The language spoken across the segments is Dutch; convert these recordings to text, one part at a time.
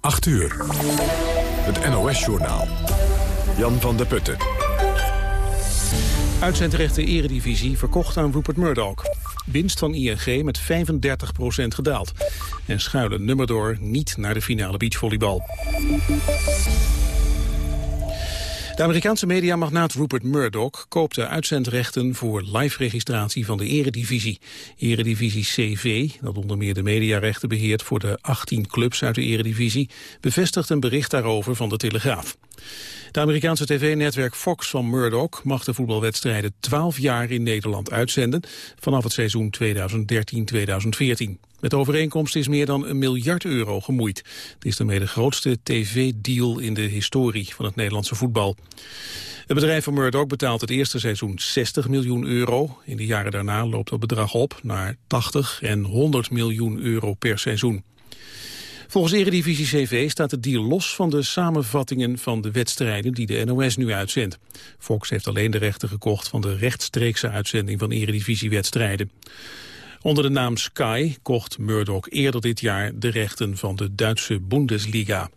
8 uur. Het NOS-journaal. Jan van der Putten. Uitzendrechten Eredivisie verkocht aan Rupert Murdoch. Winst van ING met 35% gedaald. En schuilen nummerdoor niet naar de finale beachvolleybal. De Amerikaanse mediamagnaat Rupert Murdoch koopt de uitzendrechten voor live-registratie van de eredivisie. Eredivisie CV, dat onder meer de mediarechten beheert voor de 18 clubs uit de eredivisie, bevestigt een bericht daarover van de Telegraaf. De Amerikaanse tv-netwerk Fox van Murdoch mag de voetbalwedstrijden 12 jaar in Nederland uitzenden vanaf het seizoen 2013-2014. Met de overeenkomst is meer dan een miljard euro gemoeid. Het is daarmee de grootste tv-deal in de historie van het Nederlandse voetbal. Het bedrijf van Murdoch betaalt het eerste seizoen 60 miljoen euro. In de jaren daarna loopt dat bedrag op naar 80 en 100 miljoen euro per seizoen. Volgens Eredivisie CV staat de deal los van de samenvattingen van de wedstrijden die de NOS nu uitzendt. Fox heeft alleen de rechten gekocht van de rechtstreekse uitzending van Eredivisie-wedstrijden. Onder de naam Sky kocht Murdoch eerder dit jaar de rechten van de Duitse Bundesliga.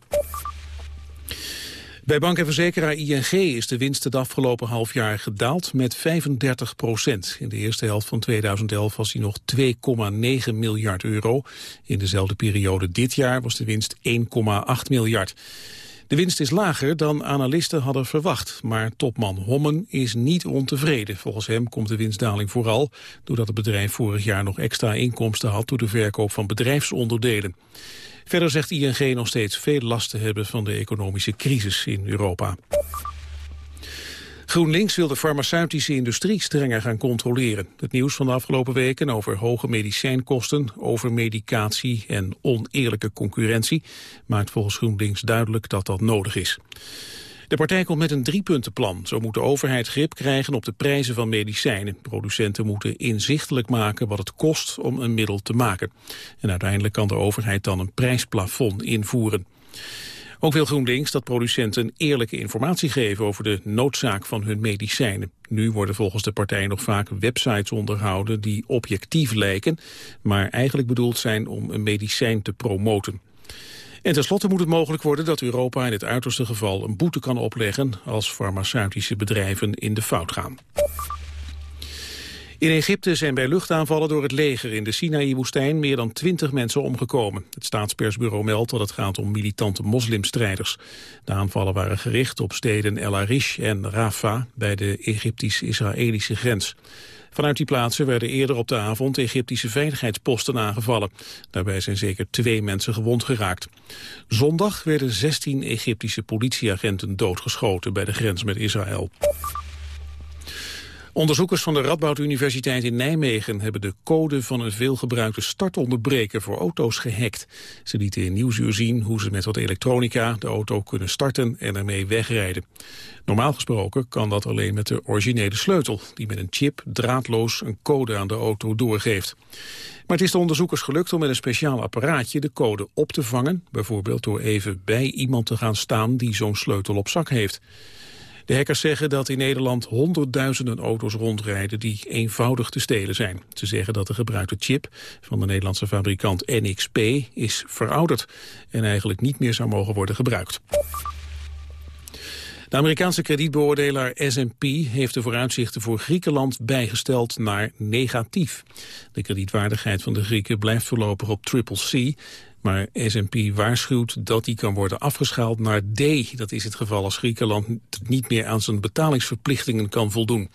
Bij bank en verzekeraar ING is de winst het afgelopen half jaar gedaald met 35 procent. In de eerste helft van 2011 was hij nog 2,9 miljard euro. In dezelfde periode dit jaar was de winst 1,8 miljard. De winst is lager dan analisten hadden verwacht, maar topman Hommen is niet ontevreden. Volgens hem komt de winstdaling vooral doordat het bedrijf vorig jaar nog extra inkomsten had door de verkoop van bedrijfsonderdelen. Verder zegt ING nog steeds veel last te hebben van de economische crisis in Europa. GroenLinks wil de farmaceutische industrie strenger gaan controleren. Het nieuws van de afgelopen weken over hoge medicijnkosten, overmedicatie en oneerlijke concurrentie maakt volgens GroenLinks duidelijk dat dat nodig is. De partij komt met een driepuntenplan. Zo moet de overheid grip krijgen op de prijzen van medicijnen. Producenten moeten inzichtelijk maken wat het kost om een middel te maken. En uiteindelijk kan de overheid dan een prijsplafond invoeren. Ook wil GroenLinks dat producenten eerlijke informatie geven over de noodzaak van hun medicijnen. Nu worden volgens de partij nog vaak websites onderhouden die objectief lijken, maar eigenlijk bedoeld zijn om een medicijn te promoten. En tenslotte moet het mogelijk worden dat Europa in het uiterste geval een boete kan opleggen als farmaceutische bedrijven in de fout gaan. In Egypte zijn bij luchtaanvallen door het leger in de Sinaï-woestijn meer dan twintig mensen omgekomen. Het staatspersbureau meldt dat het gaat om militante moslimstrijders. De aanvallen waren gericht op steden El Arish en Rafah bij de Egyptisch-Israëlische grens. Vanuit die plaatsen werden eerder op de avond Egyptische veiligheidsposten aangevallen. Daarbij zijn zeker twee mensen gewond geraakt. Zondag werden 16 Egyptische politieagenten doodgeschoten bij de grens met Israël. Onderzoekers van de Radboud Universiteit in Nijmegen hebben de code van een veelgebruikte startonderbreker voor auto's gehackt. Ze lieten in Nieuwsuur zien hoe ze met wat elektronica de auto kunnen starten en ermee wegrijden. Normaal gesproken kan dat alleen met de originele sleutel, die met een chip draadloos een code aan de auto doorgeeft. Maar het is de onderzoekers gelukt om met een speciaal apparaatje de code op te vangen, bijvoorbeeld door even bij iemand te gaan staan die zo'n sleutel op zak heeft. De hackers zeggen dat in Nederland honderdduizenden auto's rondrijden die eenvoudig te stelen zijn. Ze zeggen dat de gebruikte chip van de Nederlandse fabrikant NXP is verouderd en eigenlijk niet meer zou mogen worden gebruikt. De Amerikaanse kredietbeoordelaar S&P heeft de vooruitzichten voor Griekenland bijgesteld naar negatief. De kredietwaardigheid van de Grieken blijft voorlopig op triple C maar S&P waarschuwt dat die kan worden afgeschaald naar D. Dat is het geval als Griekenland niet meer aan zijn betalingsverplichtingen kan voldoen.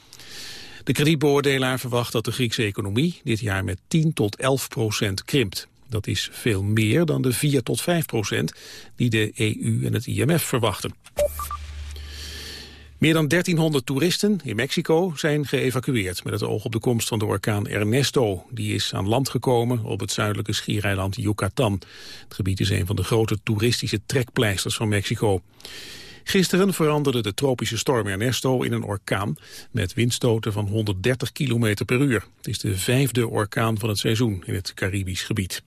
De kredietbeoordelaar verwacht dat de Griekse economie dit jaar met 10 tot 11 procent krimpt. Dat is veel meer dan de 4 tot 5 procent die de EU en het IMF verwachten. Meer dan 1300 toeristen in Mexico zijn geëvacueerd... met het oog op de komst van de orkaan Ernesto. Die is aan land gekomen op het zuidelijke schiereiland Yucatan. Het gebied is een van de grote toeristische trekpleisters van Mexico. Gisteren veranderde de tropische storm Ernesto in een orkaan... met windstoten van 130 km per uur. Het is de vijfde orkaan van het seizoen in het Caribisch gebied.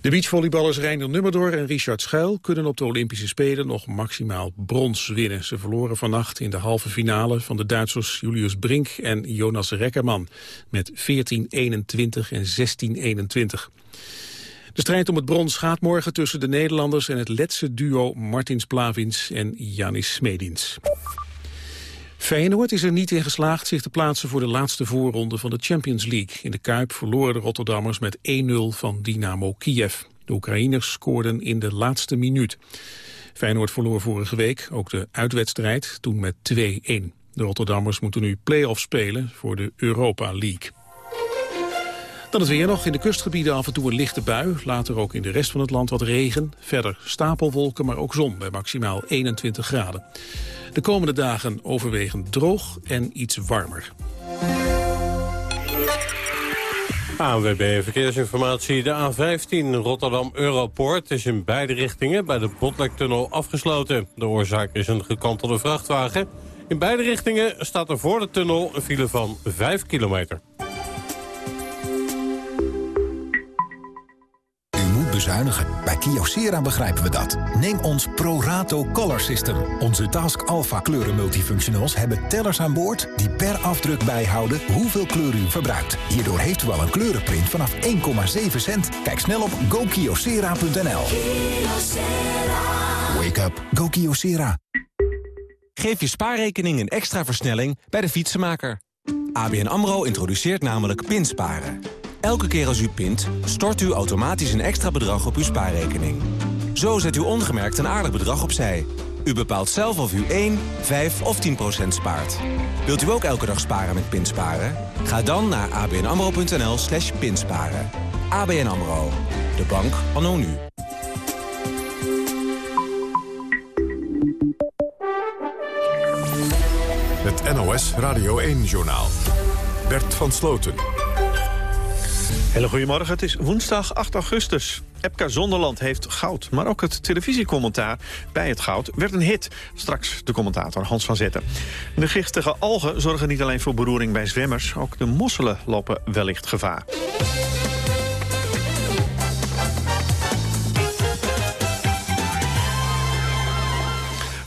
De beachvolleyballers Reiner Nummerdor en Richard Schuil kunnen op de Olympische Spelen nog maximaal brons winnen. Ze verloren vannacht in de halve finale van de Duitsers Julius Brink en Jonas Rekkerman met 14-21 en 16-21. De De strijd om het brons gaat morgen tussen de Nederlanders en het Letse duo Martins Plavins en Janis Smedins. Feyenoord is er niet in geslaagd zich te plaatsen voor de laatste voorronde van de Champions League. In de Kuip verloren de Rotterdammers met 1-0 van Dynamo Kiev. De Oekraïners scoorden in de laatste minuut. Feyenoord verloor vorige week ook de uitwedstrijd, toen met 2-1. De Rotterdammers moeten nu play-off spelen voor de Europa League. Dan het weer nog. In de kustgebieden af en toe een lichte bui. Later ook in de rest van het land wat regen. Verder stapelwolken, maar ook zon bij maximaal 21 graden. De komende dagen overwegend droog en iets warmer. ANWB Verkeersinformatie. De A15 Rotterdam-Europoort is in beide richtingen bij de Botlektunnel afgesloten. De oorzaak is een gekantelde vrachtwagen. In beide richtingen staat er voor de tunnel een file van 5 kilometer. Bezuinigen. Bij Kyocera begrijpen we dat. Neem ons ProRato Color System. Onze Task Alpha kleuren multifunctionals hebben tellers aan boord... die per afdruk bijhouden hoeveel kleur u verbruikt. Hierdoor heeft u al een kleurenprint vanaf 1,7 cent. Kijk snel op gokyocera.nl. Wake up. Go Kyocera. Geef je spaarrekening een extra versnelling bij de fietsenmaker. ABN AMRO introduceert namelijk pinsparen... Elke keer als u pint, stort u automatisch een extra bedrag op uw spaarrekening. Zo zet u ongemerkt een aardig bedrag opzij. U bepaalt zelf of u 1, 5 of 10 procent spaart. Wilt u ook elke dag sparen met Pinsparen? Ga dan naar abnamro.nl slash pinsparen. ABN AMRO. De bank anno nu. Het NOS Radio 1-journaal. Bert van Sloten. Hele goedemorgen, het is woensdag 8 augustus. Epka Zonderland heeft goud, maar ook het televisiecommentaar bij het goud werd een hit. Straks de commentator Hans van Zetten. De giftige algen zorgen niet alleen voor beroering bij zwemmers... ook de mosselen lopen wellicht gevaar.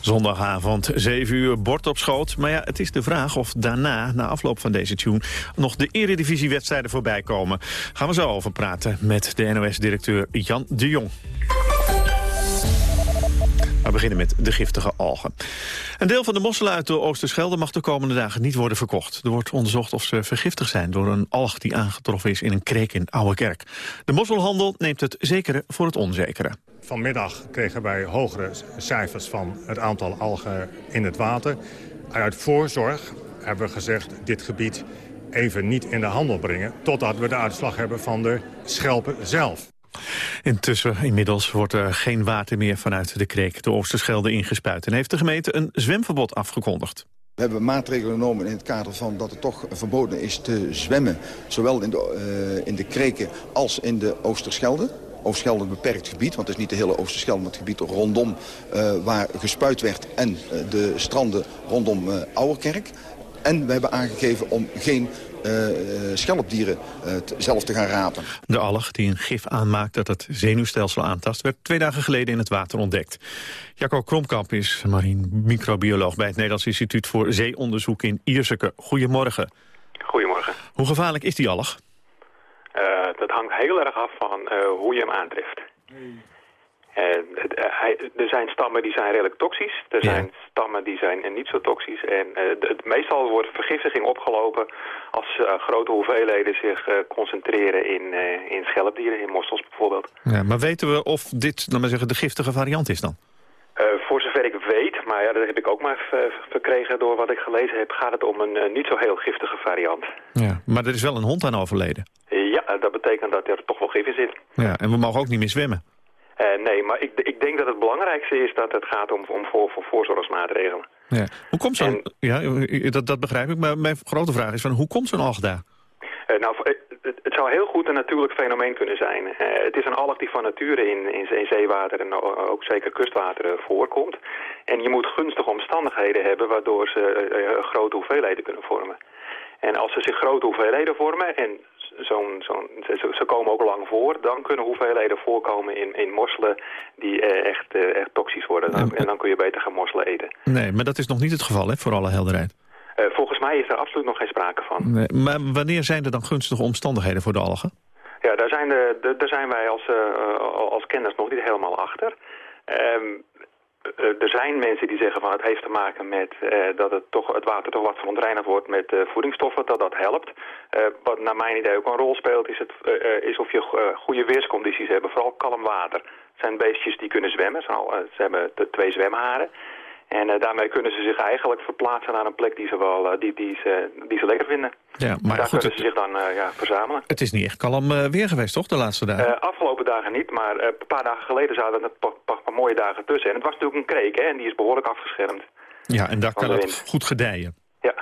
Zondagavond, 7 uur, bord op schoot. Maar ja, het is de vraag of daarna, na afloop van deze tune... nog de eredivisiewedstrijden voorbij komen. Gaan we zo over praten met de NOS-directeur Jan de Jong. We beginnen met de giftige algen. Een deel van de mosselen uit de Oosterschelde mag de komende dagen niet worden verkocht. Er wordt onderzocht of ze vergiftigd zijn door een alg die aangetroffen is in een kreek in Ouwekerk. De mosselhandel neemt het zekere voor het onzekere. Vanmiddag kregen wij hogere cijfers van het aantal algen in het water. Uit voorzorg hebben we gezegd dit gebied even niet in de handel brengen... totdat we de uitslag hebben van de schelpen zelf. Intussen, inmiddels, wordt er geen water meer vanuit de kreek de Oosterschelde ingespuit. En heeft de gemeente een zwemverbod afgekondigd. We hebben maatregelen genomen in het kader van dat het toch verboden is te zwemmen. Zowel in de, uh, in de kreken als in de Oosterschelde. Oosterschelde een beperkt gebied, want het is niet de hele Oosterschelde... maar het gebied rondom uh, waar gespuit werd en uh, de stranden rondom uh, Ouwerkerk. En we hebben aangegeven om geen uh, schelpdieren uh, zelf te gaan rapen. De alg die een gif aanmaakt dat het zenuwstelsel aantast... werd twee dagen geleden in het water ontdekt. Jacco Kromkamp is marine microbioloog... bij het Nederlands Instituut voor Zeeonderzoek in Ierseke. Goedemorgen. Goedemorgen. Hoe gevaarlijk is die alg? Uh, dat hangt heel erg af van hoe je hem aantreft. Uh, er zijn stammen die zijn redelijk toxisch. Er zijn stammen die zijn niet zo toxisch. En de, meestal wordt vergiftiging opgelopen als grote hoeveelheden zich concentreren in, in schelpdieren, in mossels bijvoorbeeld. Ja, maar weten we of dit zeggen, de giftige variant is dan? voor zover ik weet, maar ja, dat heb ik ook maar verkregen door wat ik gelezen heb, gaat het om een niet zo heel giftige variant. Ja, maar er is wel een hond aan overleden. Ja, dat betekent dat er toch wel gif in zit. Ja, en we mogen ook niet meer zwemmen. Uh, nee, maar ik, ik, denk dat het belangrijkste is dat het gaat om, om voor, voor voorzorgsmaatregelen. Ja. Hoe komt zo'n... Ja, dat, dat begrijp ik, maar mijn grote vraag is van hoe komt zo'n alg daar? Uh, nou, het, het, zou heel goed een natuurlijk fenomeen kunnen zijn. Uh, het is een alg die van nature in, in, in zeewater en ook zeker kustwater voorkomt. En je moet gunstige omstandigheden hebben waardoor ze grote hoeveelheden kunnen vormen. En als ze zich grote hoeveelheden vormen, en zo'n, zo'n, ze, ze, komen ook lang voor, dan kunnen hoeveelheden voorkomen in, in mosselen die eh, echt, eh, echt toxisch worden. en dan kun je beter gaan mosselen eten. Nee, maar dat is nog niet het geval, hè, voor alle helderheid. Uh, volgens mij is er absoluut nog geen sprake van. Nee, maar wanneer zijn er dan gunstige omstandigheden voor de algen? Ja, daar zijn, de, daar zijn wij als, uh, als kenners nog niet helemaal achter. Um, er zijn mensen die zeggen van het heeft te maken met uh, dat het, toch, het water toch wat verontreinigd wordt met uh, voedingsstoffen, dat dat helpt. Wat naar mijn idee ook een rol speelt is, het, is of je goede weerscondities hebt, vooral kalm water. Het zijn beestjes die kunnen zwemmen, ze hebben twee zwemharen. En uh, daarmee kunnen ze zich eigenlijk verplaatsen naar een plek die ze, wel, uh, die, die, ze, die ze lekker vinden. Ja, maar daar goed, kunnen ze zich dan uh, ja, verzamelen. Het is niet echt kalm weer geweest, toch, de laatste dagen? afgelopen dagen niet, maar een paar dagen geleden zaten er een paar, mooie dagen tussen. En het was natuurlijk een kreek, hè, en die is behoorlijk afgeschermd. Ja, en daar kan het goed gedijen. Ja.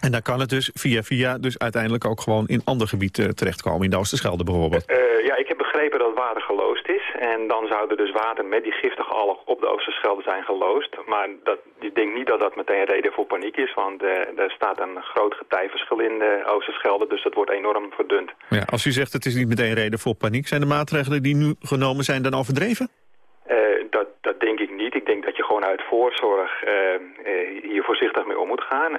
En dan kan het dus via via dus uiteindelijk ook gewoon in ander gebied terechtkomen. In de Oosterschelde bijvoorbeeld. Uh, ja, ik heb begrepen dat water geloosd is. En dan zou er dus water met die giftige alg op de Oosterschelde zijn geloosd. Maar dat, ik denk niet dat dat meteen reden voor paniek is. Want uh, er staat een groot getijverschil in de Oosterschelde. Dus dat wordt enorm verdund. Ja, als u zegt het is niet meteen reden voor paniek. Zijn de maatregelen die nu genomen zijn dan overdreven? Dat, dat denk ik niet. Ik denk dat je gewoon uit voorzorg uh, hier voorzichtig mee om moet gaan.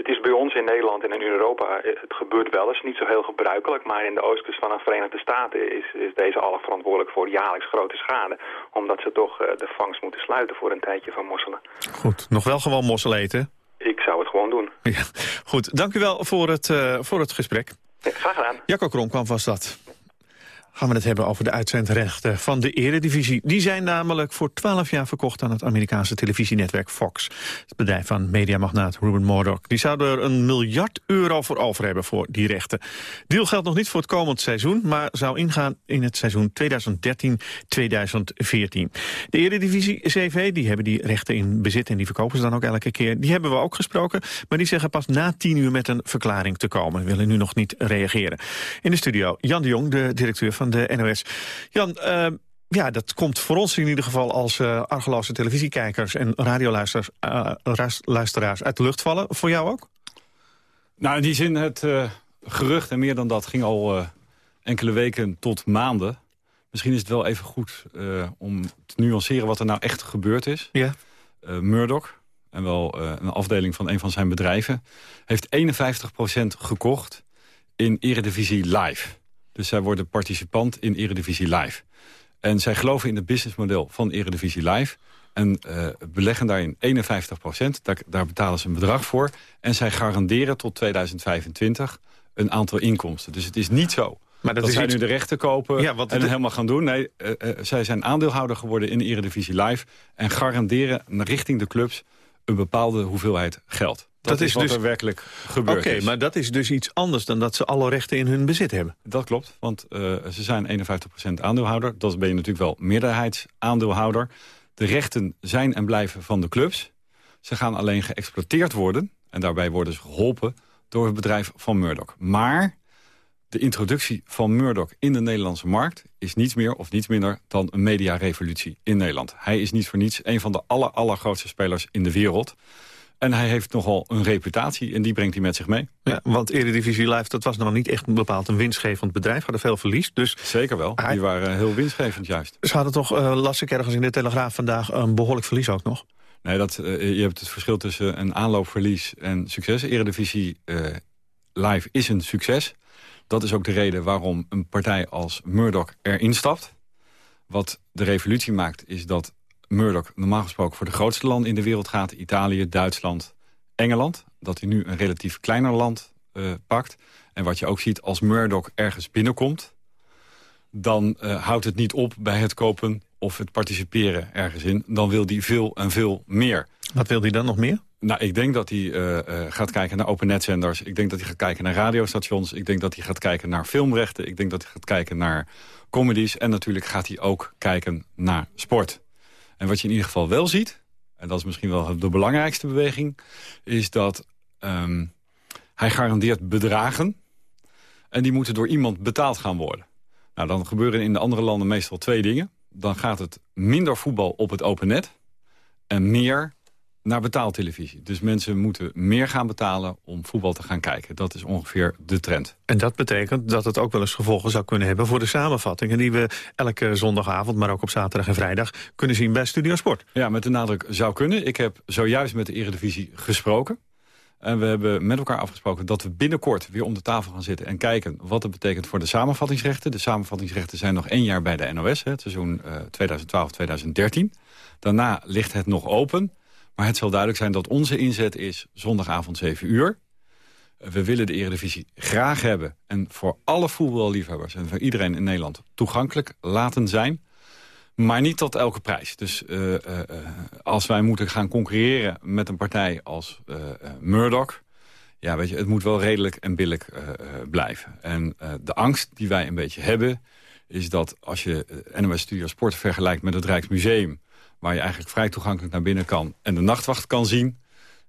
Het is bij ons in Nederland en in Europa, het gebeurt wel eens, niet zo heel gebruikelijk. Maar in de oostkust van de Verenigde Staten is, is deze alg verantwoordelijk voor jaarlijks grote schade. Omdat ze toch de vangst moeten sluiten voor een tijdje van mosselen. Goed, nog wel gewoon mossel eten? Ik zou het gewoon doen. Ja, goed, dank u wel voor het, voor het gesprek. Ja, graag gedaan. Jacco Krom kwam vast dat gaan we het hebben over de uitzendrechten van de eredivisie. Die zijn namelijk voor 12 jaar verkocht aan het Amerikaanse televisienetwerk Fox. Het bedrijf van mediamagnaat Ruben Murdoch. Die zou er een miljard euro voor over hebben voor die rechten. Deal geldt nog niet voor het komend seizoen, maar zou ingaan in het seizoen 2013-2014. De eredivisie CV, die hebben die rechten in bezit en die verkopen ze dan ook elke keer. Die hebben we ook gesproken, maar die zeggen pas na 10 uur met een verklaring te komen. We willen nu nog niet reageren. In de studio Jan de Jong, de directeur van de NOS. Jan, uh, ja, dat komt voor ons in ieder geval als uh, argeloze televisiekijkers... en radioluisteraars uh, uit de lucht vallen. Voor jou ook? Nou, in die zin, het uh, gerucht en meer dan dat ging al enkele weken tot maanden. Misschien is het wel even goed om te nuanceren wat er nou echt gebeurd is. Ja. Murdoch, en wel een afdeling van een van zijn bedrijven... heeft 51% gekocht in Eredivisie Live. Dus zij worden participant in Eredivisie Live. En zij geloven in het businessmodel van Eredivisie Live... en uh, beleggen daarin 51 procent. Daar, daar, betalen ze een bedrag voor. En zij garanderen tot 2025 een aantal inkomsten. Dus het is niet zo maar dat, dat zij iets... nu de rechten kopen ja, en het helemaal gaan doen. Nee, uh, uh, zij zijn aandeelhouder geworden in Eredivisie Live... en garanderen richting de clubs een bepaalde hoeveelheid geld. Dat, is, wat dus... er werkelijk gebeurd Oké, maar dat is dus iets anders dan dat ze alle rechten in hun bezit hebben. Dat klopt, want uh, ze zijn 51% aandeelhouder. Dat ben je natuurlijk wel meerderheidsaandeelhouder. De rechten zijn en blijven van de clubs. Ze gaan alleen geëxploiteerd worden. En daarbij worden ze geholpen door het bedrijf van Murdoch. Maar de introductie van Murdoch in de Nederlandse markt... is niets meer of niets minder dan een mediarevolutie in Nederland. Hij is niet voor niets een van de aller, allergrootste spelers in de wereld. En hij heeft nogal een reputatie en die brengt hij met zich mee. Ja, want Eredivisie Live, dat was nog niet echt een bepaald een winstgevend bedrijf. Hadden veel verlies. Dus Zeker wel, die waren heel winstgevend juist. Ze hadden toch, uh, las ik ergens in de Telegraaf vandaag, een behoorlijk verlies ook nog? Nee, dat, uh, je hebt het verschil tussen een aanloopverlies en succes. Eredivisie uh, Live is een succes. Dat is ook de reden waarom een partij als Murdoch erin stapt. Wat de revolutie maakt is dat Murdoch normaal gesproken voor de grootste landen in de wereld gaat. Italië, Duitsland, Engeland. Dat hij nu een relatief kleiner land uh, pakt. En wat je ook ziet als Murdoch ergens binnenkomt... dan uh, houdt het niet op bij het kopen of het participeren ergens in. Dan wil hij veel en veel meer. Wat wil hij dan nog meer? Nou, ik denk dat hij uh, gaat kijken naar open netzenders. Ik denk dat hij gaat kijken naar radiostations. Ik denk dat hij gaat kijken naar filmrechten. Ik denk dat hij gaat kijken naar comedies. En natuurlijk gaat hij ook kijken naar sport. En wat je in ieder geval wel ziet, en dat is misschien wel de belangrijkste beweging... is dat um, hij garandeert bedragen... en die moeten door iemand betaald gaan worden. Nou, dan gebeuren in de andere landen meestal twee dingen. Dan gaat het minder voetbal op het open net... en meer naar betaaltelevisie. Dus mensen moeten meer gaan betalen om voetbal te gaan kijken. Dat is ongeveer de trend. En dat betekent dat het ook wel eens gevolgen zou kunnen hebben... voor de samenvattingen die we elke zondagavond... maar ook op zaterdag en vrijdag kunnen zien bij Studio Sport. Ja, met de nadruk zou kunnen. Ik heb zojuist met de Eredivisie gesproken. En we hebben met elkaar afgesproken dat we binnenkort weer om de tafel gaan zitten... en kijken wat het betekent voor de samenvattingsrechten. De samenvattingsrechten zijn nog één jaar bij de NOS, hè, het seizoen 2012-2013. Daarna ligt het nog open. Maar het zal duidelijk zijn dat onze inzet is zondagavond 7 uur. We willen de Eredivisie graag hebben. En voor alle voetballiefhebbers en voor iedereen in Nederland toegankelijk laten zijn. Maar niet tot elke prijs. Dus uh, uh, als wij moeten gaan concurreren met een partij als Murdoch... ja, weet je, het moet wel redelijk en billig blijven. En de angst die wij een beetje hebben... is dat als je NOS Studio Sport vergelijkt met het Rijksmuseum... waar je eigenlijk vrij toegankelijk naar binnen kan... en de nachtwacht kan zien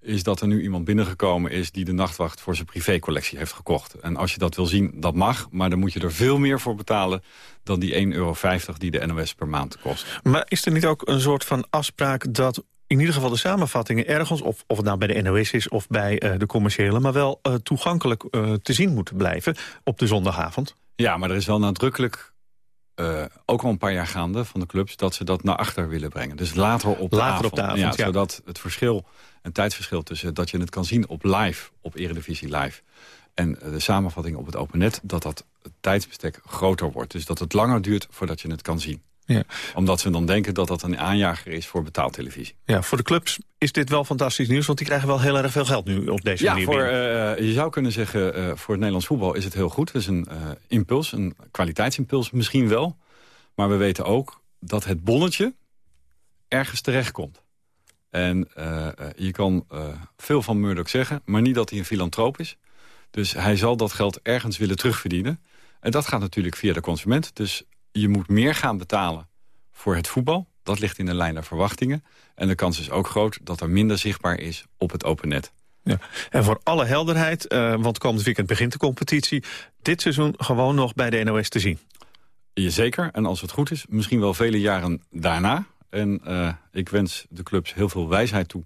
is dat er nu iemand binnengekomen is... die de nachtwacht voor zijn privécollectie heeft gekocht. En als je dat wil zien, dat mag. Maar dan moet je er veel meer voor betalen... dan die 1,50 euro die de NOS per maand kost. Maar is er niet ook een soort van afspraak dat in ieder geval de samenvattingen ergens... of, of het nou bij de NOS is of bij uh, de commerciële... maar wel uh, toegankelijk uh, te zien moeten blijven op de zondagavond? Ja, maar er is wel nadrukkelijk uh, ook al een paar jaar gaande van de clubs... dat ze dat naar achter willen brengen. Dus later op de later avond. Op de avond ja, ja. Zodat het verschil, een tijdsverschil tussen dat je het kan zien op live, op Eredivisie live... en de samenvatting op het open net, dat dat tijdsbestek groter wordt. Dus dat het langer duurt voordat je het kan zien. Ja. Omdat ze dan denken dat dat een aanjager is voor betaaltelevisie. Ja, voor de clubs is dit wel fantastisch nieuws... want die krijgen wel heel erg veel geld nu op deze ja, manier. Voor, uh, je zou kunnen zeggen, uh, voor het Nederlands voetbal is het heel goed. Het is een uh, impuls, een kwaliteitsimpuls misschien wel... Maar we weten ook dat het bonnetje ergens terechtkomt. En je kan veel van Murdoch zeggen, maar niet dat hij een filantroop is. Dus hij zal dat geld ergens willen terugverdienen. En dat gaat natuurlijk via de consument. Dus je moet meer gaan betalen voor het voetbal. Dat ligt in de lijn der verwachtingen. En de kans is ook groot dat er minder zichtbaar is op het open net. Ja. En voor alle helderheid, uh, want komend weekend begint de competitie... dit seizoen gewoon nog bij de NOS te zien. Zeker, en als het goed is, misschien wel vele jaren daarna. En uh, ik wens de clubs heel veel wijsheid toe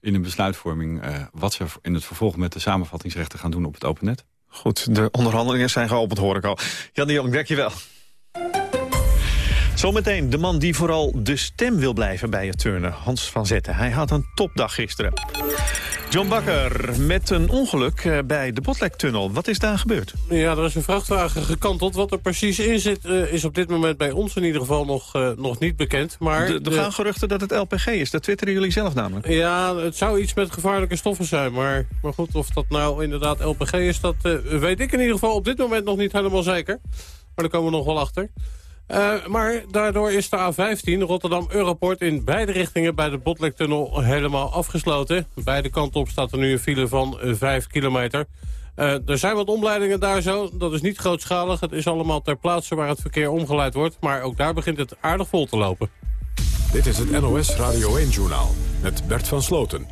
in de besluitvorming... Uh, wat ze in het vervolg met de samenvattingsrechten gaan doen op het open net. Goed, de onderhandelingen zijn geopend, hoor ik al. Jan de Jong, dank je wel. Zometeen de man die vooral de stem wil blijven bij het turnen, Hans van Zetten. Hij had een topdag gisteren. John Bakker met een ongeluk bij de Botlektunnel. Wat is daar gebeurd? Ja, er is een vrachtwagen gekanteld. Wat er precies in zit uh, is op dit moment bij ons in ieder geval nog, uh, nog niet bekend. Maar de, er de... gaan geruchten dat het LPG is. Dat twitteren jullie zelf namelijk. Ja, het zou iets met gevaarlijke stoffen zijn. Maar, maar goed, of dat nou inderdaad LPG is, dat uh, weet ik in ieder geval op dit moment nog niet helemaal zeker. Maar daar komen we nog wel achter. Uh, maar daardoor is de A15 Rotterdam-Europort in beide richtingen bij de Botlektunnel helemaal afgesloten. Beide kanten op staat er nu een file van uh, 5 kilometer. Uh, er zijn wat omleidingen daar zo, dat is niet grootschalig. Het is allemaal ter plaatse waar het verkeer omgeleid wordt. Maar ook daar begint het aardig vol te lopen. Dit is het NOS Radio 1-journaal met Bert van Sloten.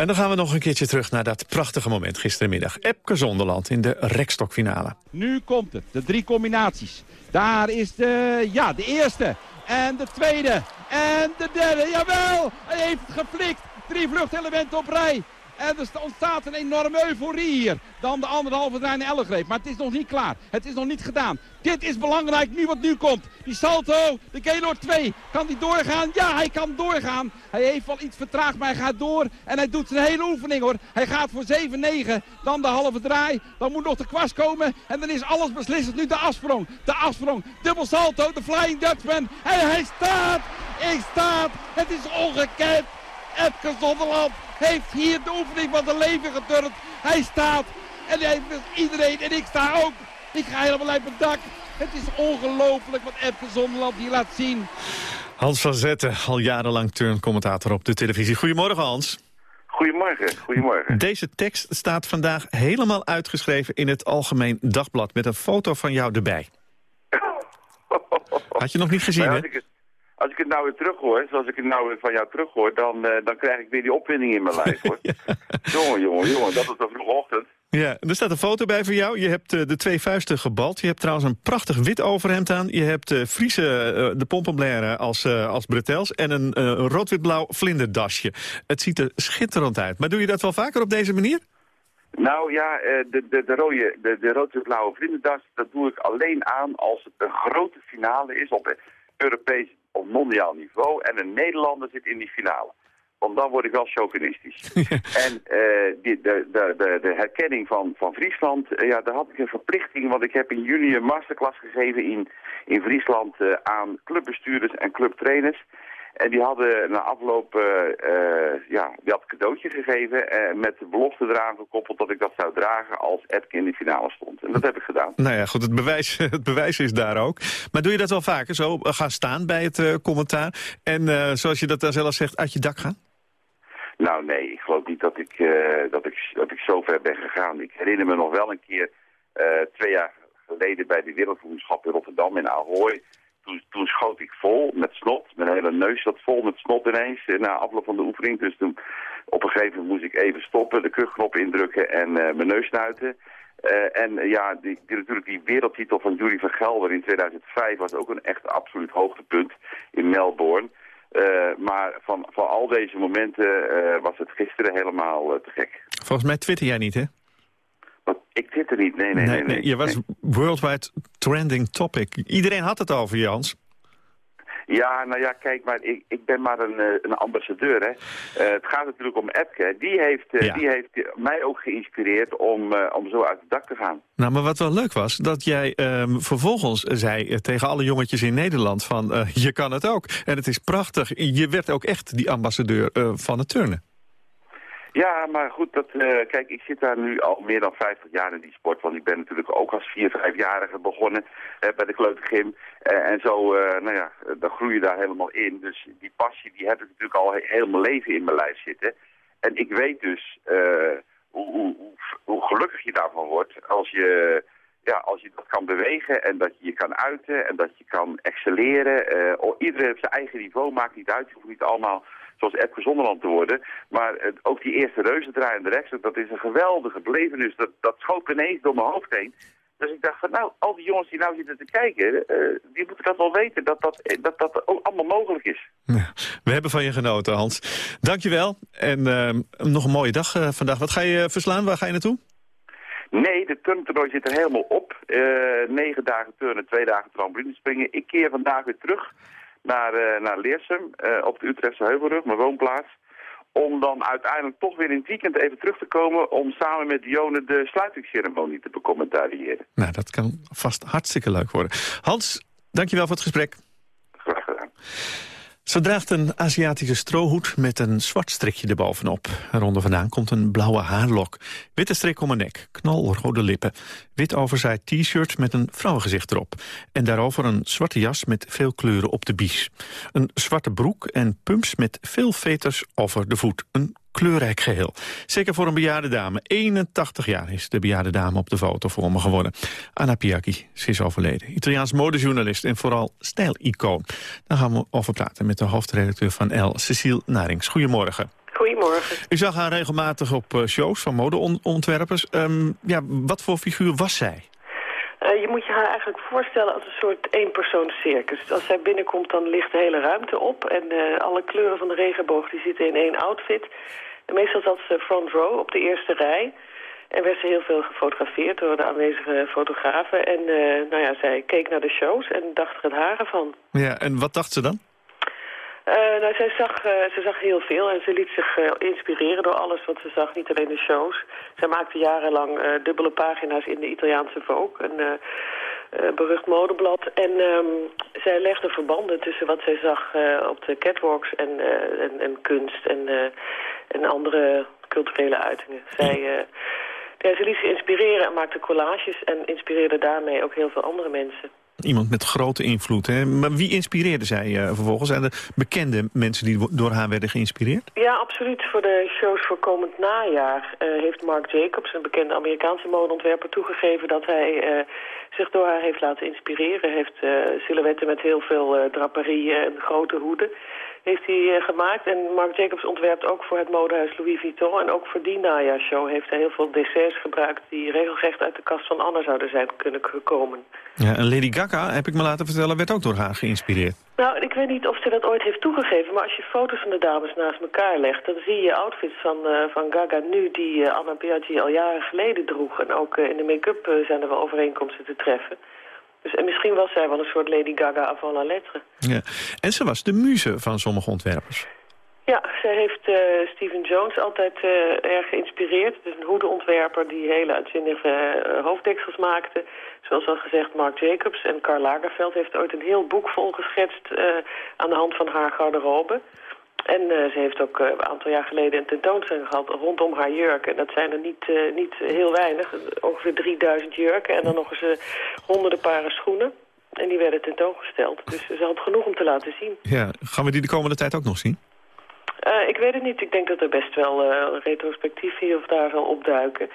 En dan gaan we nog een keertje terug naar dat prachtige moment gisterenmiddag. Epke Zonderland in de rekstokfinale. Nu komt het, de drie combinaties. Daar is de, ja, de eerste. En de tweede. En de derde. Jawel, hij heeft het geflikt. Drie vluchtelementen op rij. En er ontstaat een enorme euforie hier. Dan de anderhalve draai naar Ellegreep. Maar het is nog niet klaar. Het is nog niet gedaan. Dit is belangrijk, nu wat nu komt. Die salto, de Gaylord 2. Kan die doorgaan? Ja, hij kan doorgaan. Hij heeft wel iets vertraagd, maar hij gaat door. En hij doet zijn hele oefening hoor. Hij gaat voor 7-9. Dan de halve draai. Dan moet nog de kwast komen. En dan is alles beslissend. Nu de afsprong. De afsprong. Dubbel salto. De Flying Dutchman. En hij staat. Ik staat. Het is ongekend. Edgar Zonderland heeft hier de oefening van zijn leven geturnd. Hij staat. En hij, iedereen en ik sta ook. Ik ga helemaal uit mijn dak. Het is ongelooflijk wat Edgar Zonderland hier laat zien. Hans van Zetten, al jarenlang turncommentator op de televisie. Goedemorgen Hans. Goedemorgen, goedemorgen. Deze tekst staat vandaag helemaal uitgeschreven in het Algemeen Dagblad... met een foto van jou erbij. Had je nog niet gezien, nou, hè? Als ik, het, nou weer terughoor, zoals ik het nou weer van jou terughoor... dan, uh, dan krijg ik weer die opwinding in mijn lijf, hoor. ja. Jongen, jongen, jongen, dat is een vroege ochtend. Ja, er staat een foto bij van jou. Je hebt uh, de twee vuisten gebald. Je hebt trouwens een prachtig wit overhemd aan. Je hebt uh, Friese, uh, de Pompelblaire als, als bretels... en een, een rood-wit-blauw vlinderdasje. Het ziet er schitterend uit. Maar doe je dat wel vaker op deze manier? Nou ja, de, de, de, rode, de, de rood-wit-blauwe vlinderdas... dat doe ik alleen aan als het een grote finale is... op Europees of mondiaal niveau... en een Nederlander zit in die finale. Want dan word ik wel chauvinistisch. en uh, die, de, de, de, de, herkenning van, van Friesland, uh, ja, daar had ik een verplichting. Want ik heb in juni een masterclass gegeven in, in Friesland uh, aan clubbestuurders en clubtrainers. En die hadden na afloop, ja, die had een cadeautje gegeven met de belofte eraan gekoppeld dat ik dat zou dragen als Epke in de finale stond. En dat heb ik gedaan. Nou ja, goed, het bewijs, het bewijs is daar ook. Maar doe je dat wel vaker, zo gaan staan bij het commentaar en zoals je dat daar zelf zegt, uit je dak gaan? Nou nee, ik geloof niet dat ik, uh, dat, ik, dat ik zo ver ben gegaan. Ik herinner me nog wel een keer, uh, twee jaar geleden bij de Wereldvoedselschap in Rotterdam in Ahoy. Toen, schoot ik vol met snot, mijn hele neus zat vol met snot ineens uh, na afloop van de oefening. Dus toen op een gegeven moment moest ik even stoppen, de kuchknop indrukken en mijn neus snuiten. en ja, die, natuurlijk die wereldtitel van Jury van Gelder in 2005 was ook een echt absoluut hoogtepunt in Melbourne. Maar van, van al deze momenten was het gisteren helemaal te gek. Volgens mij twitter jij niet, hè? Ik twitter niet, nee, nee, nee. nee, nee je was worldwide trending topic. Iedereen had het over, Jans. Ja, nou ja, kijk, maar ik, ik ben maar een, een ambassadeur. Hè. Uh, het gaat natuurlijk om Epke. Die heeft, uh, ja. die heeft mij ook geïnspireerd om, uh, om zo uit het dak te gaan. Nou, maar wat wel leuk was, dat jij um, vervolgens zei tegen alle jongetjes in Nederland van... je kan het ook. En het is prachtig. Je werd ook echt die ambassadeur van het turnen. Ja, maar goed, dat, uh, kijk, ik zit daar nu al meer dan 50 jaar in die sport. Want ik ben natuurlijk ook als 4, 5-jarige begonnen bij de kleutergym. Uh, en zo, nou ja, dan groei je daar helemaal in. Dus die passie, die heb ik natuurlijk al he heel mijn leven in mijn lijf zitten. En ik weet dus hoe, hoe, hoe, gelukkig je daarvan wordt als je, ja, als je dat kan bewegen en dat je je kan uiten en dat je kan excelleren. iedereen op zijn eigen niveau, maakt niet uit. Je hoeft niet allemaal zoals Epke Zonderland te worden. Maar uh, ook die eerste reuzendraai en de rechts, dat is een geweldige belevenis. Dat, dat schoot ineens door mijn hoofd heen. Dus ik dacht van, nou, al die jongens die nou zitten te kijken, uh, die moeten dat wel weten, dat dat, dat, dat ook allemaal mogelijk is. Ja, we hebben van je genoten, Hans. Dankjewel en uh, nog een mooie dag uh, vandaag. Wat ga je verslaan? Waar ga je naartoe? Nee, de turntoernooi zit er helemaal op. negen dagen turnen, twee dagen trampoline springen. Ik keer vandaag weer terug naar, uh, naar Leersum uh, op de Utrechtse Heuvelrug, mijn woonplaats. Om dan uiteindelijk toch weer in het weekend even terug te komen... om samen met Dione de sluitingsceremonie te becommentariëren. Nou, dat kan vast hartstikke leuk worden. Hans, dankjewel voor het gesprek. Graag gedaan. Ze draagt een Aziatische strohoed met een zwart strikje erbovenop. Eronder vandaan komt een blauwe haarlok. Witte strik om haar nek, knalrode lippen. Wit overzaaid t-shirt met een vrouwengezicht erop. En daarover een zwarte jas met veel kleuren op de bies. Een zwarte broek en pumps met veel veters over de voet. Een kleurrijk geheel. Zeker voor een bejaarde dame. 81 jaar is de bejaarde dame op de foto voor me geworden. Anna Piacchi, ze is overleden. Italiaans modejournalist en vooral stijlicoon. Daar gaan we over praten met de hoofdredacteur van L, Cecile Narings. Goedemorgen. Goedemorgen. U zag haar regelmatig op eh, shows van modeontwerpers. Um, ja, wat voor figuur was zij? Uh, je moet je haar voorstellen als een soort eenpersoonscircus. Als zij binnenkomt, dan ligt de hele ruimte op. En uh, alle kleuren van de regenboog die zitten in één outfit. En meestal zat ze front row op de eerste rij. En werd ze heel veel gefotografeerd door de aanwezige fotografen. En uh, nou ja, zij keek naar de shows en dacht er het haren van. Ja, en wat dacht ze dan? Uh, nou, zij zag, uh, ze zag heel veel en ze liet zich uh, inspireren door alles wat ze zag, niet alleen de shows. Zij maakte jarenlang dubbele pagina's in de Italiaanse Vogue, een berucht modeblad. En um, zij legde verbanden tussen wat zij zag op de catwalks en, en, en, kunst en, en andere culturele uitingen. Zij, ja, ze liet zich inspireren en maakte collages en inspireerde daarmee ook heel veel andere mensen. Iemand met grote invloed. Hè? Maar wie inspireerde zij uh, vervolgens? Zijn er bekende mensen die door haar werden geïnspireerd? Ja, absoluut. Voor de shows voor komend najaar uh, heeft Marc Jacobs, een bekende Amerikaanse modeontwerper, toegegeven dat hij uh, zich door haar heeft laten inspireren. Hij heeft silhouetten met heel veel draperieën en grote hoeden heeft hij gemaakt. En Marc Jacobs ontwerpt ook voor het modehuis Louis Vuitton. En ook voor die najaarshow heeft hij heel veel desserts gebruikt... die regelrecht uit de kast van Anne zouden zijn kunnen gekomen. Ja, en Lady Gaga, heb ik me laten vertellen, werd ook door haar geïnspireerd. Nou, ik weet niet of ze dat ooit heeft toegegeven... maar als je foto's van de dames naast elkaar legt... dan zie je outfits van, uh, van Gaga nu die uh, Anna Biaggi al jaren geleden droeg. En ook uh, in de make-up zijn er wel overeenkomsten te treffen. Dus, en misschien was zij wel een soort Lady Gaga avant la lettre. Ja. En ze was de muze van sommige ontwerpers. Ja, Zij heeft uh, Stephen Jones altijd uh, erg geïnspireerd. Is een hoedeontwerper die hele uitzinnige uh, hoofddeksels maakte. Zoals al gezegd, Mark Jacobs en Karl Lagerfeld heeft ooit een heel boek volgeschetst aan de hand van haar garderobe. En uh, ze heeft ook uh, een aantal jaar geleden een tentoonstelling gehad rondom haar jurken. En dat zijn er niet, uh, niet heel weinig. Ongeveer 3000 jurken en dan nog eens honderden paren schoenen. En die werden tentoongesteld. Dus ze had genoeg om te laten zien. Ja, gaan we die de komende tijd ook nog zien? ik weet het niet. Ik denk dat er best wel retrospectief hier of daar zal opduiken.